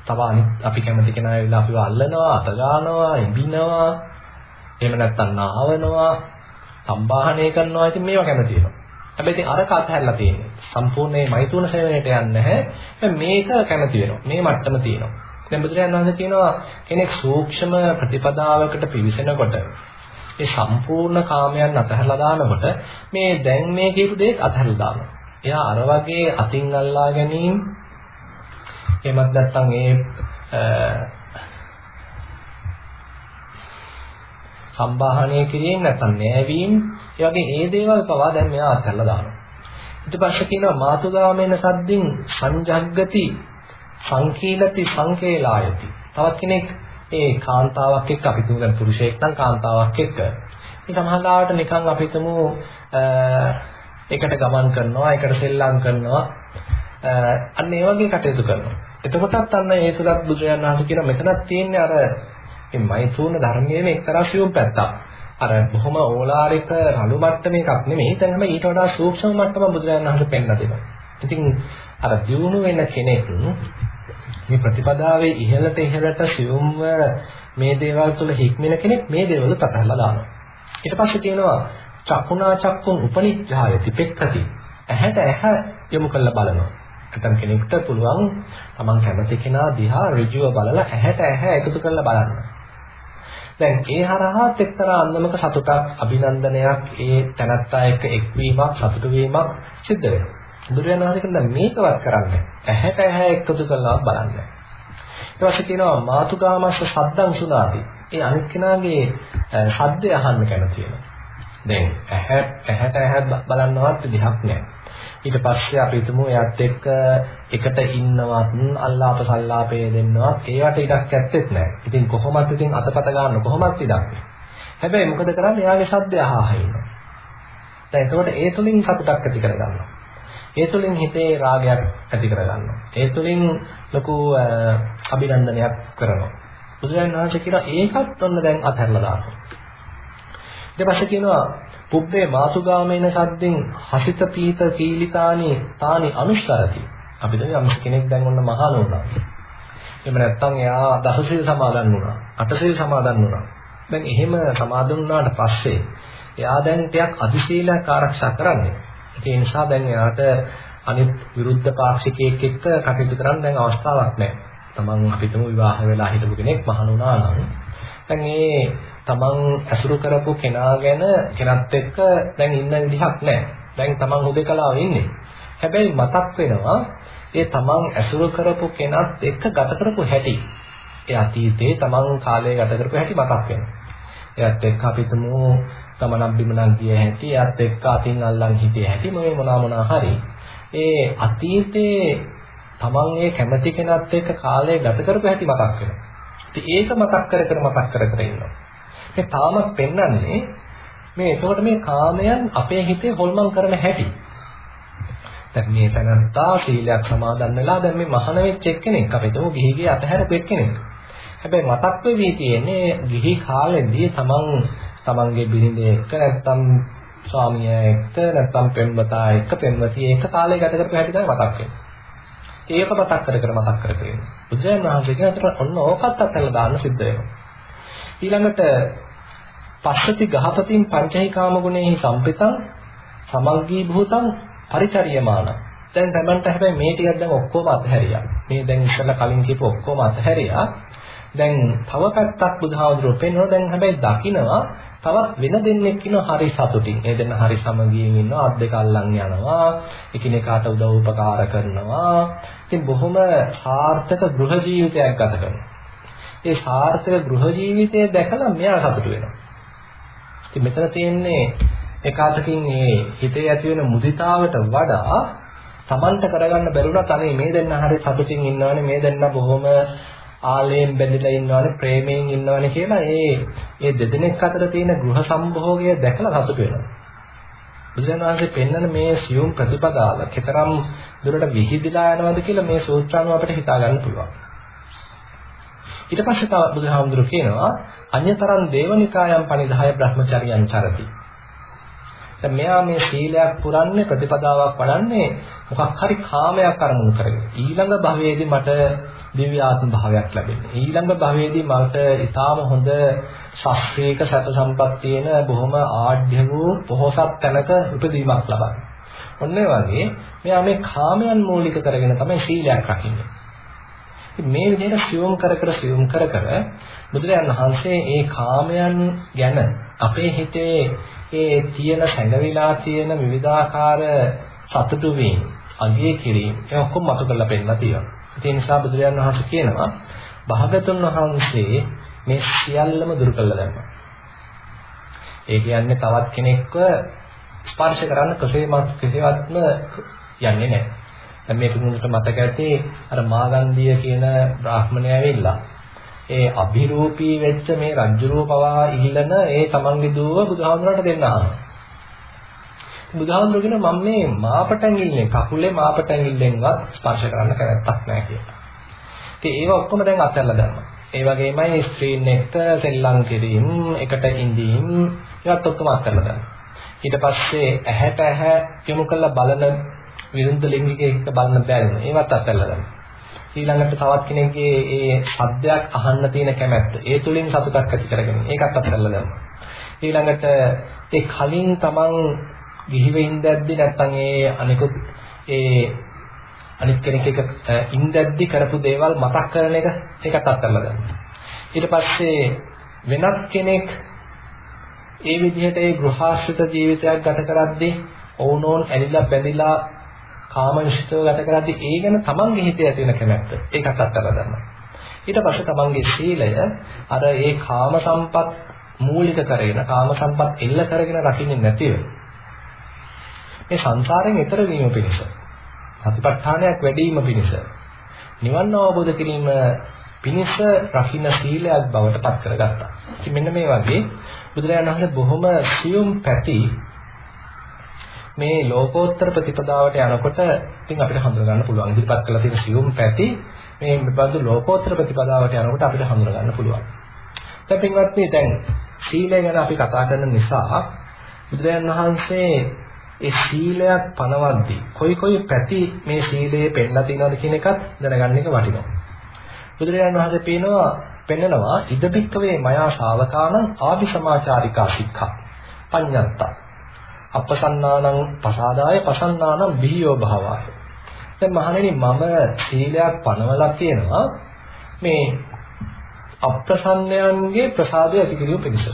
තව අනිත් අපි කැමති කෙනා ඇවිල්ලා අපිව අල්ලනවා, අත ගන්නවා, ඉඹිනවා, එහෙම නැත්නම් නාවනවා, සම්බාහනය කරනවා. ඉතින් මේවා කැමති වෙනවා. හැබැයි ඉතින් අරක අතහැරලා තියෙන්නේ. සම්පූර්ණයෙන් මෛතුන සේවනයට යන්නේ නැහැ. මේක කැමති වෙනවා. මේ මට්ටම තියෙනවා. දැන් බුදුරජාණන් වහන්සේ කියනවා කෙනෙක් සූක්ෂම ප්‍රතිපදාවකට පිවිසෙනකොට ඒ සම්පූර්ණ කාමයන් අතහැරලා දානකොට මේ දැන් මේ කියපු දේත් අතහැරලා දානවා. එයා අර වගේ අතින් අල්ලා ගැනීම එහෙමත් නැත්නම් ඒ සම්බාහනය කිරීම නැත්නම් නෑවීම ඒ වගේ ඒ දේවල් පවා දැන් මෙයා අත්හැරලා දානවා. ඊට පස්සේ කියනවා මාතුගාමේන සද්දින් සංජග්ගති සංකීලති සංකේලායති. තවත් කෙනෙක් ඒ කාන්තාවක් එක්ක අපි තුන් පුරුෂයෙක් නම් කාන්තාවක් එක්ක. ඉතින් සමහරවිට නිකන් අපි තුමු එකට ගමන් කරනවා, එකට සෙල්ලම් කරනවා. අන්න ඒ වගේ කටයුතු කරනවා. එතකොටත් අන්න ඒ තුලත් බුදුරජාණන් වහන්සේ කියන මෙතනක් තියෙන්නේ අර මේ මෛත්‍රුණ ධර්මයේ එක්තරා සියුම් පැත්තක්. අර බොහොම ඕලාරික රළු මට්ටමේ එකක් නෙමෙයි. ඒතන හැම ඊට වඩා සූක්ෂම මට්ටම බුදුරජාණන් වහන්සේ පෙන්ලා දෙනවා. ඉතින් අර දියුණු වෙන කෙනෙක් මේ ප්‍රතිපදාවේ ඉහළට ඉහළට සියුම්ව මේ දේවල් තුළ හික්මෙන කෙනෙක් මේ දේවල් තතහලා දානවා. ඊට පස්සේ කියනවා චක්කුණා චක්කුන් උපනිච්ඡායති පෙක්කති. ඇහැට ඇහැ යොමු කරලා බලනවා. නැත්නම් කෙනෙක්ට පුළුවන් තමන් කැමති කෙනා දිහා ඍජුව බලලා ඇහැට ඇහැ එකතු කරලා බලන්න. දැන් ඒ හරහාත් එක්තරා අන්දමක සතුටක් අභිනන්දනයක් ඒ තනත්තා එක්ක එක්වීමක් සතුටු වීමක් සිද්ධ වෙනවා. බුදුරජාණන් වහන්සේ කියන මේකවත් කරන්නේ ඇහැට ඇහැ එකතු කරලා බලන්න. ඊට පස්සේ කියනවා මාතුගාමස්ස සද්දං සුනාති. ඒ අනිත් කෙනාගේ ශබ්දය අහන්න කැමති වෙනවා. දැන් ඇහැ ඇහැට ඇහැ බලන්නවත් විදිහක් නැහැ. ඊට පස්සේ අපි හිතමු එයාත් එක්ක එකට ඉන්නවත් අල්ලාප සල්ලාපේ දෙන්නවත් ඒවට ඉඩක් ඇත්තෙත් නැහැ. ඉතින් කොහොමත් ඉතින් අතපත ගන්න කොහොමත් ඉඩක් හැබැයි මොකද කරන්නේ? එයාගේ ශබ්දය අහා ඉන්නවා. දැන් එතකොට ඒ තුලින් සතුටක් ඇති කරගන්නවා. ඒ තුලින් හිතේ රාගයක් ඇති කරගන්නවා. ඒ තුලින් ලොකු අභිනන්දනයක් කරනවා. බුදුරජාණන් වහන්සේ කියනවා ඒකත් ඔන්න දැන් අතහැරලා දානවා. ඊට පස්සේ කියනවා පුබ්බේ මාතුගාමේන සද්දෙන් හසිත පීත කීලිතානි තානි අනුස්සරති. අපි දන්නේ යම් කෙනෙක් දැන් ඔන්න මහාන වුණා. එහෙම නැත්නම් එයා දසසිල් සමාදන් වුණා. අටසිල් සමාදන් වුණා. දැන් එහෙම සමාදන් වුණාට පස්සේ එයා දැන් ටිකක් අධිශීලයක් ආරක්ෂා කරන්නේ. ඒ නිසා දැන් එයාට අනිත් විරුද්ධ පාක්ෂිකයෙක් එක්ක කටයුතු කරන්න දැන් අවස්ථාවක් නැහැ. තමන් අපිටම විවාහ වෙලා හිටපු කෙනෙක් මහාන වුණා නම් දැන් ඒ තමන් ඇසුරු කරපු කෙනා ගැන කෙනත් එක්ක දැන් ඉන්න විදිහක් නැහැ. දැන් තමන් හුදේකලාව ඉන්නේ. හැබැයි මතක් වෙනවා ඒ තමන් ඇසුරු කරපු කෙනත් එක්ක ගත කරපු හැටි. ඒ අතීතේ තමන් කාලය ගත කරපු හැටි මතක් වෙනවා. එයත් එක්ක අපි තුමු තමනක් බිමනක් ගිය හැටි, එයත් එක්ක අතින් අල්ලන් හිටිය හැටි මොේ මොනවා මොනවා හරි. ඒ අතීතේ තමන් ඒ කැමති කෙනත් එක්ක කාලය ගත කරපු හැටි මතක් වෙනවා. ඉතින් ඒක මතක් කර කර මතක් කර කර ඉන්නවා. මේ තාමත් පෙන්වන්නේ මේ එතකොට මේ කාමයන් අපේ හිතේ හොල්මන් කරන හැටි. දැන් මේ තනත්තා සීලයක් සමාදන් වෙලා දැන් මේ මහාන වෙච්ච එක්කෙනෙක් අපිටම ගිහිගේ අතහැරපු එක්කෙනෙක්. හැබැයි මතක් වෙවි තියෙන්නේ ගිහි කාලෙදී තමන් තමන්ගේ බිරිඳ එක්ක නැත්තම් ස්වාමියා එක්ක නැත්තම් පෙම්වතා එක්ක පෙම්වතිය එක්ක කාලය ගත කරපු හැටි තමයි මතක් වෙන්නේ. ඒක මතක් කර කර මතක් කර කර ඉන්නේ. බුදුන් වහන්සේ කියන අතර ඔන්න ඕකත් අතහැරලා දාන්න සිද්ධ වෙනවා. ඊළඟට පස්සති ගහපතින් පංචහිකාම ගුණෙහි සම්පිතං සමග්ගී භූතං පරිචර්යමාන. දැන් තමන්ට හැබැයි මේ ටිකක් දැන් ඔක්කොම අතහැරියා. මේ දැන් ඉස්සෙල්ලා කලින් කියපු ඔක්කොම අතහැරියා. දැන් තව පැත්තක් බුදුහාමුදුරුවෝ පෙන්වනවා දැන් හැබැයි දකිනවා තවත් වෙන දෙන්නෙක් ඉන්නවා හරි සතුටින්. ඒ දෙන්න හරි සමගියෙන් ඉන්නවා. අත් දෙක අල්ලන් යනවා. එකිනෙකාට උදව් උපකාර කරනවා. ඉතින් බොහොම සාර්ථක ගෘහ ජීවිතයක් ගත කරනවා. ඒ සාර්ථක ගෘහ ජීවිතය දැකලා මෙයා සතුටු වෙනවා. ඉතින් මෙතන තියෙන්නේ එකාතකින් මේ හිතේ ඇති වෙන මුදිතාවට වඩා Tamanta කරගන්න බැරුණත් අනේ මේ දෙන්න හරි සතුටින් ඉන්නවනේ මේ දෙන්න බොහොම ආලයෙන් බැඳිලා ඉන්නවනේ ප්‍රේමයෙන් ඉන්නවනේ කියලා ඒ ඒ දෙදෙනෙක් අතර තියෙන ගෘහ සම්භෝගය දැකලා සතුට වෙනවා. බුදුරජාණන් වහන්සේ පෙන්වන මේ සියුම් ප්‍රතිපදාව කතරම් දුරට විහිදිලා යනවද කියලා මේ සූත්‍රානුව අපිට හිතා ගන්න පුළුවන්. ඊට පස්සේ තව බුදුහාමුදුරු කියනවා අඤ්‍යතරං දේවනිකායන් පනිදාය බ්‍රහ්මචර්යයන් චරති. දැන් මෙයා මේ සීලයක් පුරන්නේ ප්‍රතිපදාවක් වඩන්නේ මොකක් හරි කාමයක් අරමුණු කරගෙන. ඊළඟ භවයේදී මට දිව්‍ය ආත්ම භාවයක් ලැබෙන්නේ. ඊළඟ භවයේදී මට ඊටාම හොඳ ශාස්ත්‍රීය සැප සම්පත් තියෙන බොහොම ආඩ්‍ය වූ පොහොසත් තැනක උපදීමක් ලබන්නේ. ඔන්න වගේ මෙයා මේ කාමයන් මූලික කරගෙන තමයි සීලයක් රකින්නේ. මේ විදිහට සියුම් කර කර සියුම් කර කර බුදුරජාණන් වහන්සේ ඒ කාමයන් ගැන අපේ හිතේ ඒ තියෙන සැඟවිලා තියෙන විවිධාකාර සතුටු වීම, අගය කිරීම ඒ ඔක්කොම මතු කරලා පෙන්නලා තියෙනවා. ඒ නිසා බුදුරජාණන් වහන්සේ කියනවා භාගතුන් වහන්සේ මේ සියල්ලම දුරු කළා දැම්මා. ඒ කියන්නේ තවත් කෙනෙක්ව ස්පර්ශ කරන්න කෙසේවත් කෙසේවත්ම යන්නේ නැහැ. දැන් මේ පිටුනට මතක ඇති අර මාගන්ධිය කියන බ්‍රාහ්මණය ඇවිල්ලා ඒ අභිරූපී වෙච්ච මේ රජ්ජුරුව පවා ඉල්ලන ඒ තමන්ගේ දුව බුදුහාමුදුරන්ට දෙන්න අහනවා. බුදුහාමුදුරු කියන මම මේ මාපටැඟිල්ලෙන් කකුලේ මාපටැඟිල්ලෙන්වත් ස්පර්ශ කරන්න කැමැත්තක් නැහැ කියලා. ඉතින් ඒව ඔක්කොම දැන් අත්හැරලා දැම්මා. ඒ වගේමයි ස්ක්‍රීන් එකට සෙල්ලම් කිරීම, එකට ඉඳීම් ඒවත් ඔක්කොම අත්හැරලා දැම්මා. ඊට පස්සේ ඇහැට ඇහැ යොමු කරලා බලන විරුද්ධ ලිංගිකයෙක් බලන බැල්ම ඒවත් අත්හැරලා දැම්මා. ඊළඟට තවත් කෙනෙක්ගේ ඒ ශබ්දයක් අහන්න තියෙන කැමැත්ත ඒ තුලින් සතුටක් ඇති කරගෙන ඒකත් අත්හැරලා දැම්මා. ඊළඟට ඒ කලින් තමන් ගිහිව ඉඳද්දි නැත්නම් ඒ අනිකුත් ඒ අනිත් කෙනෙක් එක ඉඳද්දි කරපු දේවල් මතක් කරන එක ඒකත් අත්හැරලා ගන්න. ඊට පස්සේ වෙනත් කෙනෙක් ඒ විදිහට ඒ ගෘහාශ්‍රිත ජීවිතයක් ගත කරද්දී ඕනෝන් ඇලිලා බැඳිලා කාමනිෂ්ඨව ගත කරද්දී ඒ ගැන තමන්ගේ හිතේ ඇති වෙන කැමැත්ත ඒකත් අත්හැරලා ගන්නවා. ඊට පස්සේ තමන්ගේ සීලය අර ඒ කාම සම්පත් මූලික කරගෙන කාම සම්පත් එල්ල කරගෙන රකින්නේ නැතිව මේ සංසාරයෙන් එතර වීම පිණිස සතිපට්ඨානයක් වැඩි වීම පිණිස නිවන් අවබෝධ කිරීම පිණිස රකින්න සීලයක් බවට පත් කරගත්තා. ඉතින් මෙන්න මේ වගේ බුදුරජාණන් වහන්සේ බොහොම සියුම් පැති මේ ලෝකෝත්තර ප්‍රතිපදාවට යනකොට ඉතින් අපිට හඳුනා ගන්න පුළුවන්. ඉදිරිපත් කළ තියෙන සියුම් පැති මේ බඳු ලෝකෝත්තර ප්‍රතිපදාවට යනකොට අපිට හඳුනා ගන්න පුළුවන්. දැන් පින්වත්නි දැන් සීලය ගැන අපි කතා කරන නිසා බුදුරජාණන් වහන්සේ ඒ සීලයක් පනවද්දී කොයි කොයි පැති මේ සීලයේ පෙන්නලා තියෙනවද කියන එකත් දැනගන්න එක වටිනවා. බුදුරජාණන් වහන්සේ පේනවා පෙන්නනවා ඉදපික්කවේ මයා ශාවකානං ආදි සමාචාරිකා සික්ඛා පඤ්ඤත්තා අපසන්නානං පසාදාය පසන්නානං බිහියෝ භාවාය. දැන් මහණෙනි මම සීලයක් පනවලා තියෙනවා මේ අප්‍රසන්නයන්ගේ ප්‍රසාදය ඇති කිරීම පිණිස.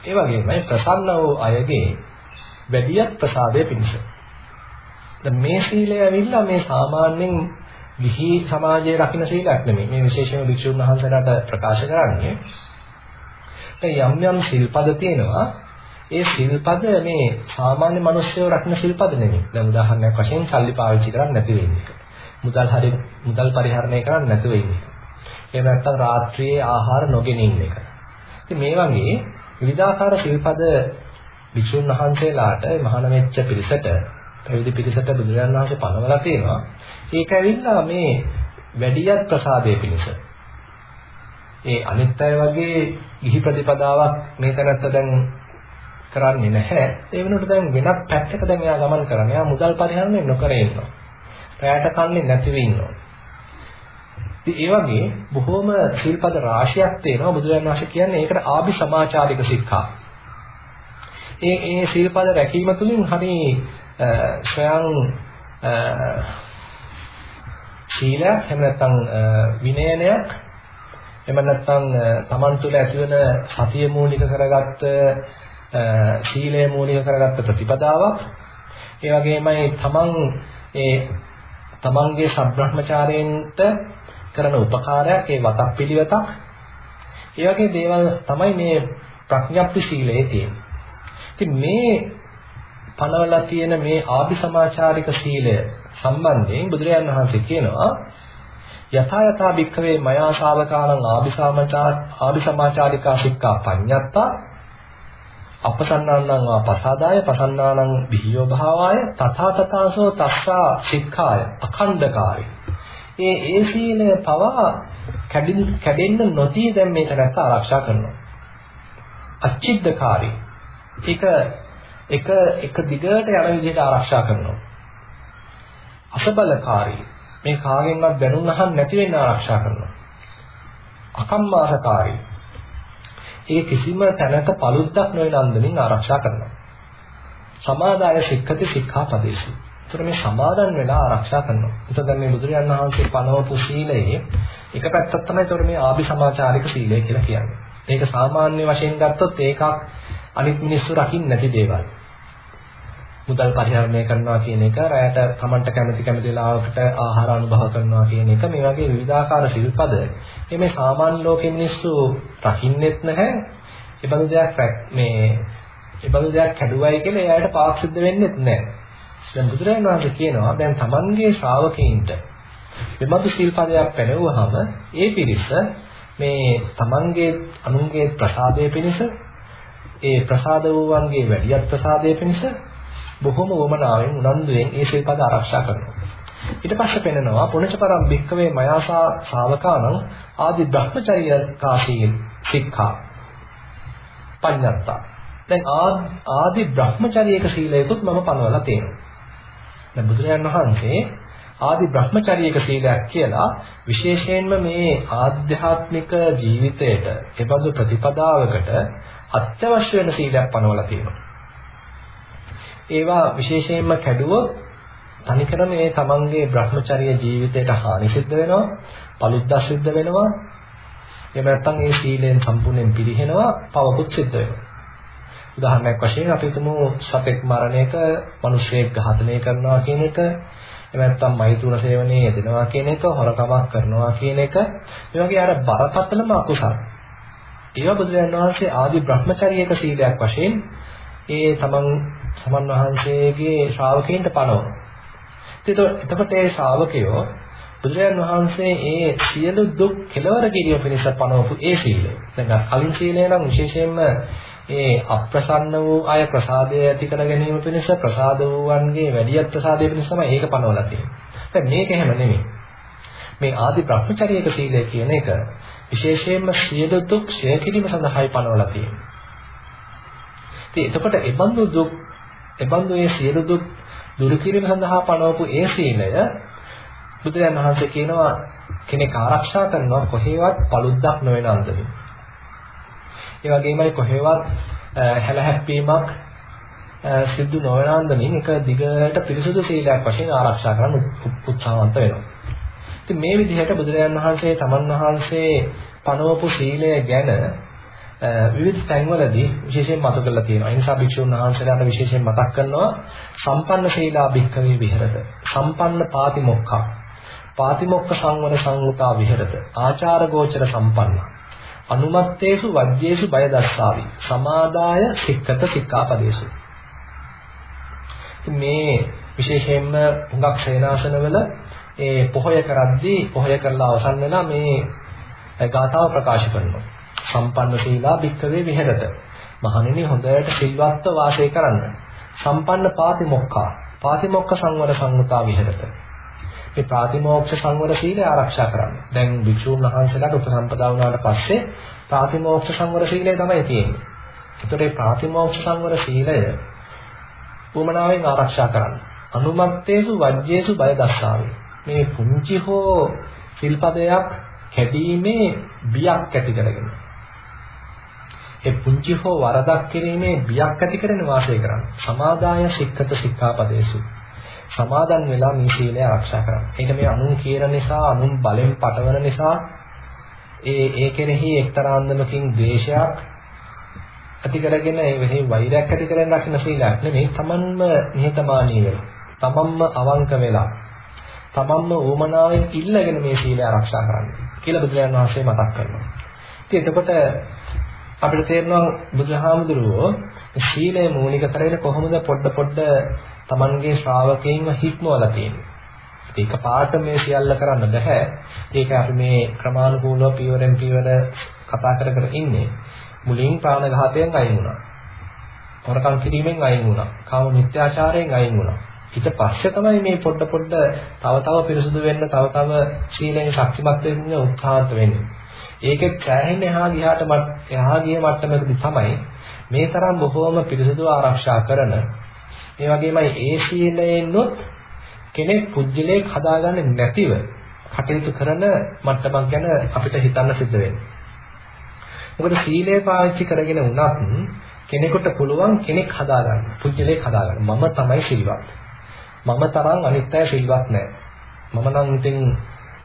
ඒ වගේමයි ප්‍රසන්න වූ අයගේ වැඩියක් ප්‍රසාදය පිණිස. දැන් මේ සීලය ඇවිල්ලා මේ සාමාන්‍යයෙන් ගිහි සමාජයේ රකින්න සීලයක් නෙමෙයි. මේ විශේෂයෙන්ම භික්ෂුන් වහන්සේලාට ප්‍රකාශ කරන්නේ. දැන් යම් යම් සිල්පද තියෙනවා. ඒ සිල්පද මේ සාමාන්‍ය මිනිස්සුયો රකින්න සිල්පද නෙමෙයි. දැන් උදාහරණයක් වශයෙන් සල්ලි පාවිච්චි කරන්නේ නැති වෙන්නේ. මුදල් හරි මුදල් පරිහරණය කරන්නේ නැති වෙන්නේ. එහෙම නැත්නම් රාත්‍රියේ ආහාර නොගෙන ඉන්න එක. ඉතින් මේ වගේ විවිධාකාර සිල්පද විසුණු වහන්සේලාට මහාන වෙච්ච පිරිසට පැවිදි පිරිසට බුදුරජාණන් වහන්සේ පනවලා තියෙනවා. ඒක ඇවිල්ලා මේ වැඩියක් ප්‍රසාදයේ පිණිස. ඒ අනිත් අය වගේ ගිහි ප්‍රතිපදාවක් මේ තැනත්ත දැන් කරන්නේ නැහැ. ඒ වෙනුවට දැන් වෙනත් පැත්තක දැන් එයා ගමන් කරනවා. එයා මුදල් පරිහරණය නොකර ඉන්නවා. රැයට කන්නේ නැතිව ඉන්නවා. ඉතින් ඒ වගේ බොහොම ශිල්පද රාශියක් තියෙනවා බුදුරජාණන් වහන්සේ කියන්නේ ඒකට ආභි සමාචාරික ශික්ෂා. ඒ ඒ සීල්පද රැකීම තුළින් හරි ස්වයං සීලයක් එහෙම නැත්නම් විනයනයක් එහෙම නැත්නම් Taman තුල ඇතිවන සතිය මූලික කරගත්ත සීලය මූලික කරගත්ත ප්‍රතිපදාවක්. ඒ වගේමයි Taman ඒ Tamanගේ සබ්‍රහ්මචාරයෙන්ට කරන උපකාරයක් ඒ වතක් පිළිවෙතක්. ඒ වගේ දේවල් තමයි මේ ප්‍රඥප්ති සීලයේ තියෙන්නේ. ඉතින් මේ පනවලා තියෙන මේ ආදි සමාචාරික සීලය සම්බන්ධයෙන් බුදුරජාන් වහන්සේ කියනවා යථා යථා භික්ඛවේ මයා ශාවකාණං ආදි සමාචාර ආදි සමාචාරිකා සික්ඛා පඤ්ඤත්තා අපසන්නානං වා පසාදාය පසන්නානං බිහියෝ භාවාය තථා තථාසෝ තස්සා සික්ඛාය අඛණ්ඩකාරී ඒ ඒ සීලය පවා කැඩෙන්න නොදී දැන් මේක රැක ආරක්ෂා කරනවා. අච්චිද්දකාරී. ඒක එක එක දිගට යන විදිහට ආරක්ෂා කරනවා. අසබලකාරී. මේ කාගෙන්වත් දැනුම් අහන්න නැති වෙන්න ආරක්ෂා කරනවා. අකම්මාසකාරී. ඒ කිසිම තැනක paluddක් නොවන අන්දමින් ආරක්ෂා කරනවා. සමාදාය සික්ඛති සික්ඛාපදේශු. ඒතර මේ සමාදන් වෙලා ආරක්ෂා කරනවා. ඒතර දැන් මේ බුදුරජාණන් වහන්සේ පනවපු සීලයේ එක පැත්තක් තමයි ඒතර මේ ආභි සමාචාරික සීලය කියලා කියන්නේ. මේක සාමාන්‍ය වශයෙන් ගත්තොත් ඒකක් අනිත් මිනිස්සු රකින්න නැති දේවල්. මුදල් පරිහරණය කරනවා කියන එක, රැයට Tamanට කැමති කැමති වෙලාවකට ආහාර අනුභව කරනවා කියන එක මේ වගේ විවිධාකාර සිල්පද මේ සාමාන්‍ය ලෝකෙ මිනිස්සු රකින්නෙත් නැහැ. ඒ බඳු දෙයක් මේ ඒ බඳු දෙයක් කැඩුවයි කියලා එයාට පාක් සිද්ධ වෙන්නෙත් නැහැ. දැන් බුදුරජාණන් වහන්සේ කියනවා දැන් Tamanගේ ශ්‍රාවකයින්ට මෙබඳු සිල්පදයක් පැනවුවහම ඒ පිරිස මේ Tamanගේ අනුන්ගේ ප්‍රසාදයේ පිණිස ඒ ප්‍රසාද වූවන්ගේ වැඩියත් ප්‍රසාදයේ පිණිස බොහොම වමනාවෙන් උනන්දුවෙන් ඒ සිල්පද ආරක්ෂා කරනවා. ඊට පස්සේ පෙන්නනවා පුණජ පරම් භික්කවේ මයාසා ශාවකානං ආදි බ්‍රහ්මචර්යකාශී සික්ඛා පඤ්ඤත්තා. දැන් ආදි බ්‍රහ්මචර්යයක සීලයකුත් මම පනවලා තියෙනවා. දැන් බුදුරජාණන් වහන්සේ ආදි බ්‍රහ්මචර්යයක සීලයක් කියලා විශේෂයෙන්ම මේ ආධ්‍යාත්මික ජීවිතයට එබඳු ප්‍රතිපදාවකට අත්‍යවශ්‍ය වෙන සීලයක් පනවලා තියෙනවා. ඒවා විශේෂයෙන්ම කැඩුවොත් තනිකර මේ තමන්ගේ Brahmacharya ජීවිතයට හානි සිද්ධ වෙනවා, පළුද්දා සිද්ධ වෙනවා. එහෙම නැත්නම් ඒ සීලෙන් සම්පූර්ණයෙන් පිරිහෙනවා, පවකුත් සිද්ධ වෙනවා. උදාහරණයක් වශයෙන් අපි හිතමු සතෙක් මරණයක මිනිසෙක් ඝාතනය කරනවා කියන එක එහෙම නැත්නම් මෛත්‍රුණ සේවනයේ යෙදෙනවා කියන එක හොරකමක් කරනවා කියන එක මේ වගේ අර බරපතලම අකුසල. ඒවා බුදුරජාණන් වහන්සේ ආදි Brahmacharyaක සීලයක් වශයෙන් ඒ තමන් සමන් වහන්සේගේ ශ්‍රාවකයන්ට පනවනවා. එතකොට ඒ ශ්‍රාවකයෝ බුදුරජාන් වහන්සේ ඒ සියලු දුක් කෙලවර කිරීම පිණිස පනවපු ඒ සීලය. දැන් කලින් සීලය නම් විශේෂයෙන්ම ඒ අප්‍රසන්න වූ අය ප්‍රසාදය ඇති කර ගැනීම පිණිස ප්‍රසාද වූවන්ගේ වැඩියත් ප්‍රසාදය පිණිස තමයි ඒක පනවලා තියෙන්නේ. දැන් මේක එහෙම නෙමෙයි. මේ ආදි Brahmacharyaක සීලය කියන එක විශේෂයෙන්ම සියලු දුක් ක්ෂය කිරීම සඳහායි පනවලා තියෙන්නේ. ඉතින් එතකොට ඒ බඳු දුක් එබඳු මේ සියලු දුක් දුරු කිරීම සඳහා පනවපු ඒ සීලය බුදුරජාණන් වහන්සේ කියනවා කෙනෙක් ආරක්ෂා කරනවා කොහේවත් paluddක් නොවන අන්දමින්. ඒ වගේමයි කොහේවත් හැලහැප්පීමක් සිද්ධ නොවන අන්දමින් එක දිගට පිරිසුදු සීලයක් වශයෙන් ආරක්ෂා කරන්න උත්සාහවන්ත වෙනවා. ඉතින් මේ විදිහට බුදුරජාණන් වහන්සේ තමන් වහන්සේ පනවපු සීලය ගැන විවිධ තැන්වලදී විශේෂයෙන් මතක කරලා තියෙනවා. ඒ නිසා භික්ෂුන් වහන්සේලාට විශේෂයෙන් මතක් කරනවා සම්පන්න සීලා භික්ඛවේ විහෙරත. සම්පන්න පාතිමොක්ඛා. පාතිමොක්ඛ සංවර සංවෘතා විහෙරත. ආචාර ගෝචර සම්පන්න. අනුමත්තේසු වජ්ජේසු බය දස්සාවි. සමාදාය සික්කත සික්ඛාපදේසු. මේ විශේෂයෙන්ම හුඟක් සේනාසනවල ඒ පොහොය කරද්දී පොහොය කරලා අවසන් වෙලා මේ ගාථාව ප්‍රකාශ කරනවා. සම්පන්න සීලා භික්කවේ විහෙරත. මහණෙනි හොඳට සිල්වත්ව වාසය කරන්න. සම්පන්න පාතිමොක්ඛා. පාතිමොක්ඛ සංවර සංගතා විහෙරත. මේ ප්‍රාතිමෝක්ෂ සංවර සීලය ආරක්ෂා කරන්න. දැන් භික්ෂුන් වහන්සේලාට උපසම්පදා වුණාට පස්සේ ප්‍රාතිමෝක්ෂ සංවර සීලය තමයි තියෙන්නේ. ඒතකොට මේ ප්‍රාතිමෝක්ෂ සංවර සීලය උමනාවෙන් ආරක්ෂා කරන්න. අනුමත්තේසු වජ්ජේසු බය දස්සාවේ. මේ පුංචි හෝ සිල්පදයක් කැඩීමේ බියක් ඇති කරගෙන ඒ පුංචි හෝ වරදක් කිරීමේ බියක් ඇති කරගෙන වාසය කරන්න. සමාදාය සික්කත සික්ඛාපදේසු. සමාදන් වෙලා මේ සීලය ආරක්ෂා කරන්න. ඒක මේ අනුන් කියන නිසා, අනුන් බලෙන් පටවන නිසා ඒ ඒ කෙරෙහි එක්තරා අන්දමකින් ද්වේෂයක් ඇති කරගෙන ඒ වෙහි වෛරයක් ඇති කරගෙන රකින්න සීලයක් නෙමෙයි තමන්ම නිහතමානී වෙලා තමන්ම අවංක වෙලා තමන්ම ඕමනාවෙන් ඉල්ලගෙන මේ සීලය ආරක්ෂා කරන්න කියලා බුදුරජාණන් වහන්සේ මතක් කරනවා. ඉතින් එතකොට අපිට තේරෙනවා බුදුහාමුදුරුවෝ සීලය මූලික කරගෙන කොහොමද පොඩ පොඩ තමන්ගේ ශ්‍රාවකයන්ව හික්මවලා තියෙන්නේ. ඒක පාට මේ සියල්ල කරන්න බෑ. ඒක අපි මේ ක්‍රමානුකූලව පියවරෙන් පියවර කතා කර කර ඉන්නේ. මුලින් ප්‍රාණඝාතයෙන් අයින් වුණා. හොරකම් කිරීමෙන් අයින් වුණා. කාම මිත්‍යාචාරයෙන් අයින් වුණා. ඊට පස්සේ තමයි මේ පොඩ පොඩ තව තව පිරිසුදු වෙන්න තව තව සීලෙන් ශක්තිමත් වෙන්න උත්සාහත් වෙන්නේ. ඒකෙත් සෑහෙන එහා ගියාට එහා ගිය මට්ටමකදී තමයි මේ තරම් බොහෝම පිරිසුදු ආරක්ෂා කරන ඒ වගේමයි ඒ සීලයෙන්ොත් කෙනෙක් පුජ්‍යලයක් හදාගන්නේ නැතිව කටයුතු කරන මට්ටමක් ගැන අපිට හිතන්න සිද්ධ වෙනවා. මොකද සීලය පාවිච්චි කරගෙන වුණත් කෙනෙකුට පුළුවන් කෙනෙක් හදාගන්න, පුජ්‍යලයක් හදාගන්න. මම තමයි සිල්වත්. මම තරම් අනිත් අය සිල්වත් නැහැ. මම නම් ඉතින්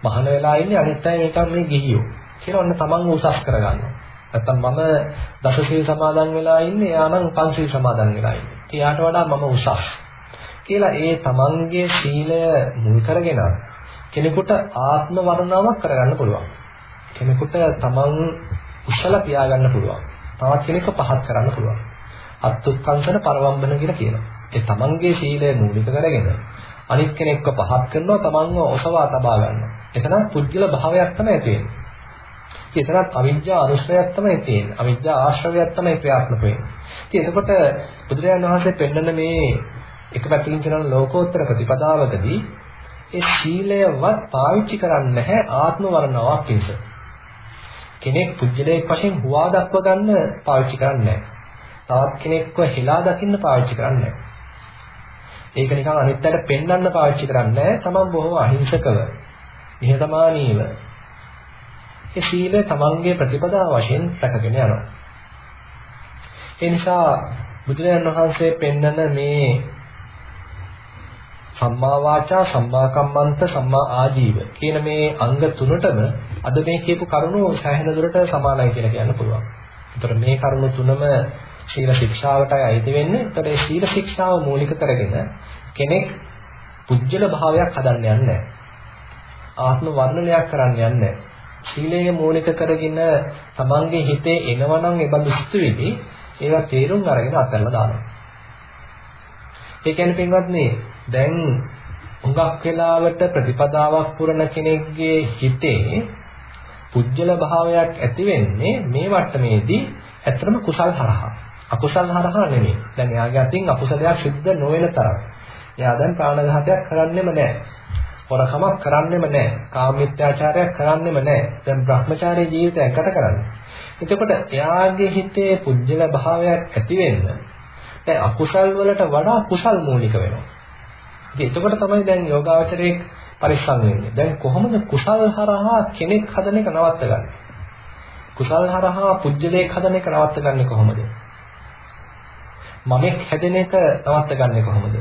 මහාන වෙලා ඉන්නේ අනිත් අය මේකම මේ ගිහියෝ. කියලා ඔන්න තමන් උසස් කරගන්නවා. නැත්තම් මම දසසීල් සමාදන් වෙලා ඉන්නේ එයා නම් පන්සීල් සමාදන් වෙලා ඉන්නේ. එයාට වඩා මම උසස්. කියලා ඒ තමන්ගේ සීලය මුල් කරගෙන කෙනෙකුට ආත්ම වර්ණාවක් කරගන්න පුළුවන්. කෙනෙකුට තමන් උසල පියාගන්න පුළුවන්. තවත් කෙනෙක්ව පහත් කරන්න පුළුවන්. අත්ුත්කංශන පරවම්බන කියලා කියනවා. ඒ තමන්ගේ සීලය මූලික කරගෙන අනිත් කෙනෙක්ව පහත් කරනවා තමන්ව ඔසවා තබා ගන්නවා. එතන පුද්ගල භාවයක් තමයි තියෙන්නේ. එතනත් අවිජ්ජා අනුශ්‍රයක් තමයි තියෙන්නේ. අවිජ්ජා ආශ්‍රවයක් තමයි ක්‍රියාත්මක වෙන්නේ. ඉතින් එතකොට බුදුරජාණන් වහන්සේ පෙන්වන මේ එක පැත්තකින් කරන ලෝකෝත්තර ප්‍රතිපදාවකදී ඒ සීලයවත් පාවිච්චි කරන්නේ නැහැ ආත්ම වර්ණාවක් පිණිස. කෙනෙක් පුජ්‍යලයක් වශයෙන් හුවා දක්ව ගන්න පාවිච්චි කරන්නේ නැහැ. තවත් කෙනෙක්ව හෙලා දකින්න පාවිච්චි කරන්නේ නැහැ. ඒක නිකන් අනිත් අයට පෙන්වන්න පාවිච්චි කරන්නේ නැහැ. තමන් බොහොම අහිංසකව, නිහතමානීව ඒ සීලය තමන්ගේ ප්‍රතිපදාව වශයෙන් රැකගෙන යනවා. ඒ නිසා බුදුරජාණන් වහන්සේ පෙන්වන මේ සම්මා වාචා සම්මා කම්මන්ත සම්මා ආජීව කියන මේ අංග තුනටම අද මේ කියපු කරුණු සෑහෙන දුරට සමානයි කියලා කියන්න පුළුවන්. ඒතර මේ කරුණු තුනම සීල ශික්ෂාවටයි අයිති වෙන්නේ. ඒතර මේ සීල ශික්ෂාව මූලික කරගෙන කෙනෙක් පුජ්‍යල භාවයක් හදන්න යන්නේ නැහැ. ආත්ම වර්ණනයක් කරන්න යන්නේ නැහැ. සීලය මූලික කරගෙන තමන්ගේ හිතේ එනවනම් ඒ බඳු සිතුවිලි ඒවා තේරුම් අරගෙන අත්හැරලා දානවා. ඒ කියන්නේ පින්වත්නි දැන් හුඟක් වෙලාවට ප්‍රතිපදාවක් පුරන කෙනෙක්ගේ හිතේ පුජ්‍යල භාවයක් ඇති වෙන්නේ මේ වට්ටමේදී ඇත්තම කුසල් හරහා. අකුසල් හරහා නෙමෙයි. දැන් එයාගේ අතින් අකුසලයක් සිද්ධ නොවන තරම්. එයා දැන් ප්‍රාණඝාතයක් කරන්නෙම නැහැ. හොරකමක් කරන්නෙම නැහැ. කාමමිත්‍යාචාරයක් කරන්නෙම නැහැ. දැන් Brahmacharya ජීවිතයක් ගත කරන්නේ. එතකොට එයාගේ හිතේ පුජ්‍යල භාවයක් ඇති වෙන්න දැන් අකුසල් වලට වඩා කුසල් මූලික වෙනවා. ඉතින් එතකොට තමයි දැන් යෝගාවචරයේ පරිස්සම් වෙන්නේ. දැන් කොහොමද කුසල් හරහා කෙනෙක් හදන එක නවත්තගන්නේ? කුසල් හරහා පුජ්‍යලයක් හදන එක නවත්තගන්නේ කොහොමද? මමෙක් හැදෙන එක නවත්තගන්නේ කොහොමද?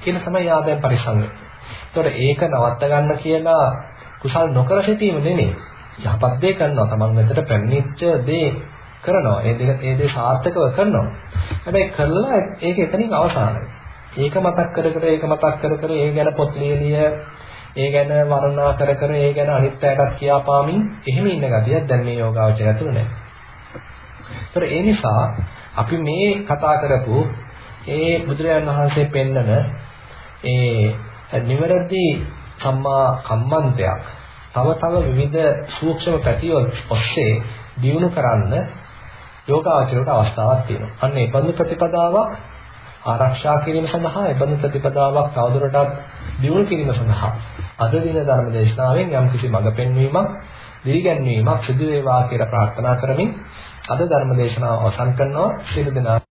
කියන තමයි ආදැන් පරිස්සම් වෙන්නේ. ඒතකොට ඒක නවත්ත ගන්න කියලා කුසල් නොකර සිටීම නෙමෙයි. යහපත් දේ කරනවා. Taman වෙතට පැමිණිච්ච දේ කරනවා. ඒ දෙක ඒ දේ සාර්ථකව කරනවා. හැබැයි කළා ඒක එතනින් අවසానයි. ඒක මතක් කර කර ඒක මතක් කර කර ඒ ගැන පොත් ලියලිය ඒ ගැන වර්ණනා කර කර ඒ ගැන අනිත් අයටත් කියාපාමින් එහෙම ඉන්න ගතියක් දැන් මේ යෝගාවචරය තුළ නැහැ. ඒතර ඒ නිසා අපි මේ කතා කරපු ඒ බුදුරජාණන් වහන්සේ පෙන්නන ඒ නිවැරදි සම්මා කම්මන්තයක් තව තව විවිධ සූක්ෂම පැති ඔස්සේ දියුණු කරන්න යෝගාචරයට අවස්ථාවක් තියෙනවා. අන්න ඒ බඳු ප්‍රතිපදාවක් ආරක්ෂා කිරීම සඳහා ඒ බඳු ප්‍රතිපදාවක් තවදුරටත් දියුණු කිරීම සඳහා අද දින ධර්ම දේශනාවෙන් යම්කිසි මඟ පෙන්වීමක් දිරිගැන්වීමක් සිදු වේවා කියලා ප්‍රාර්ථනා කරමින් අද ධර්ම දේශනාව අවසන් කරනවා. සියලු දෙනා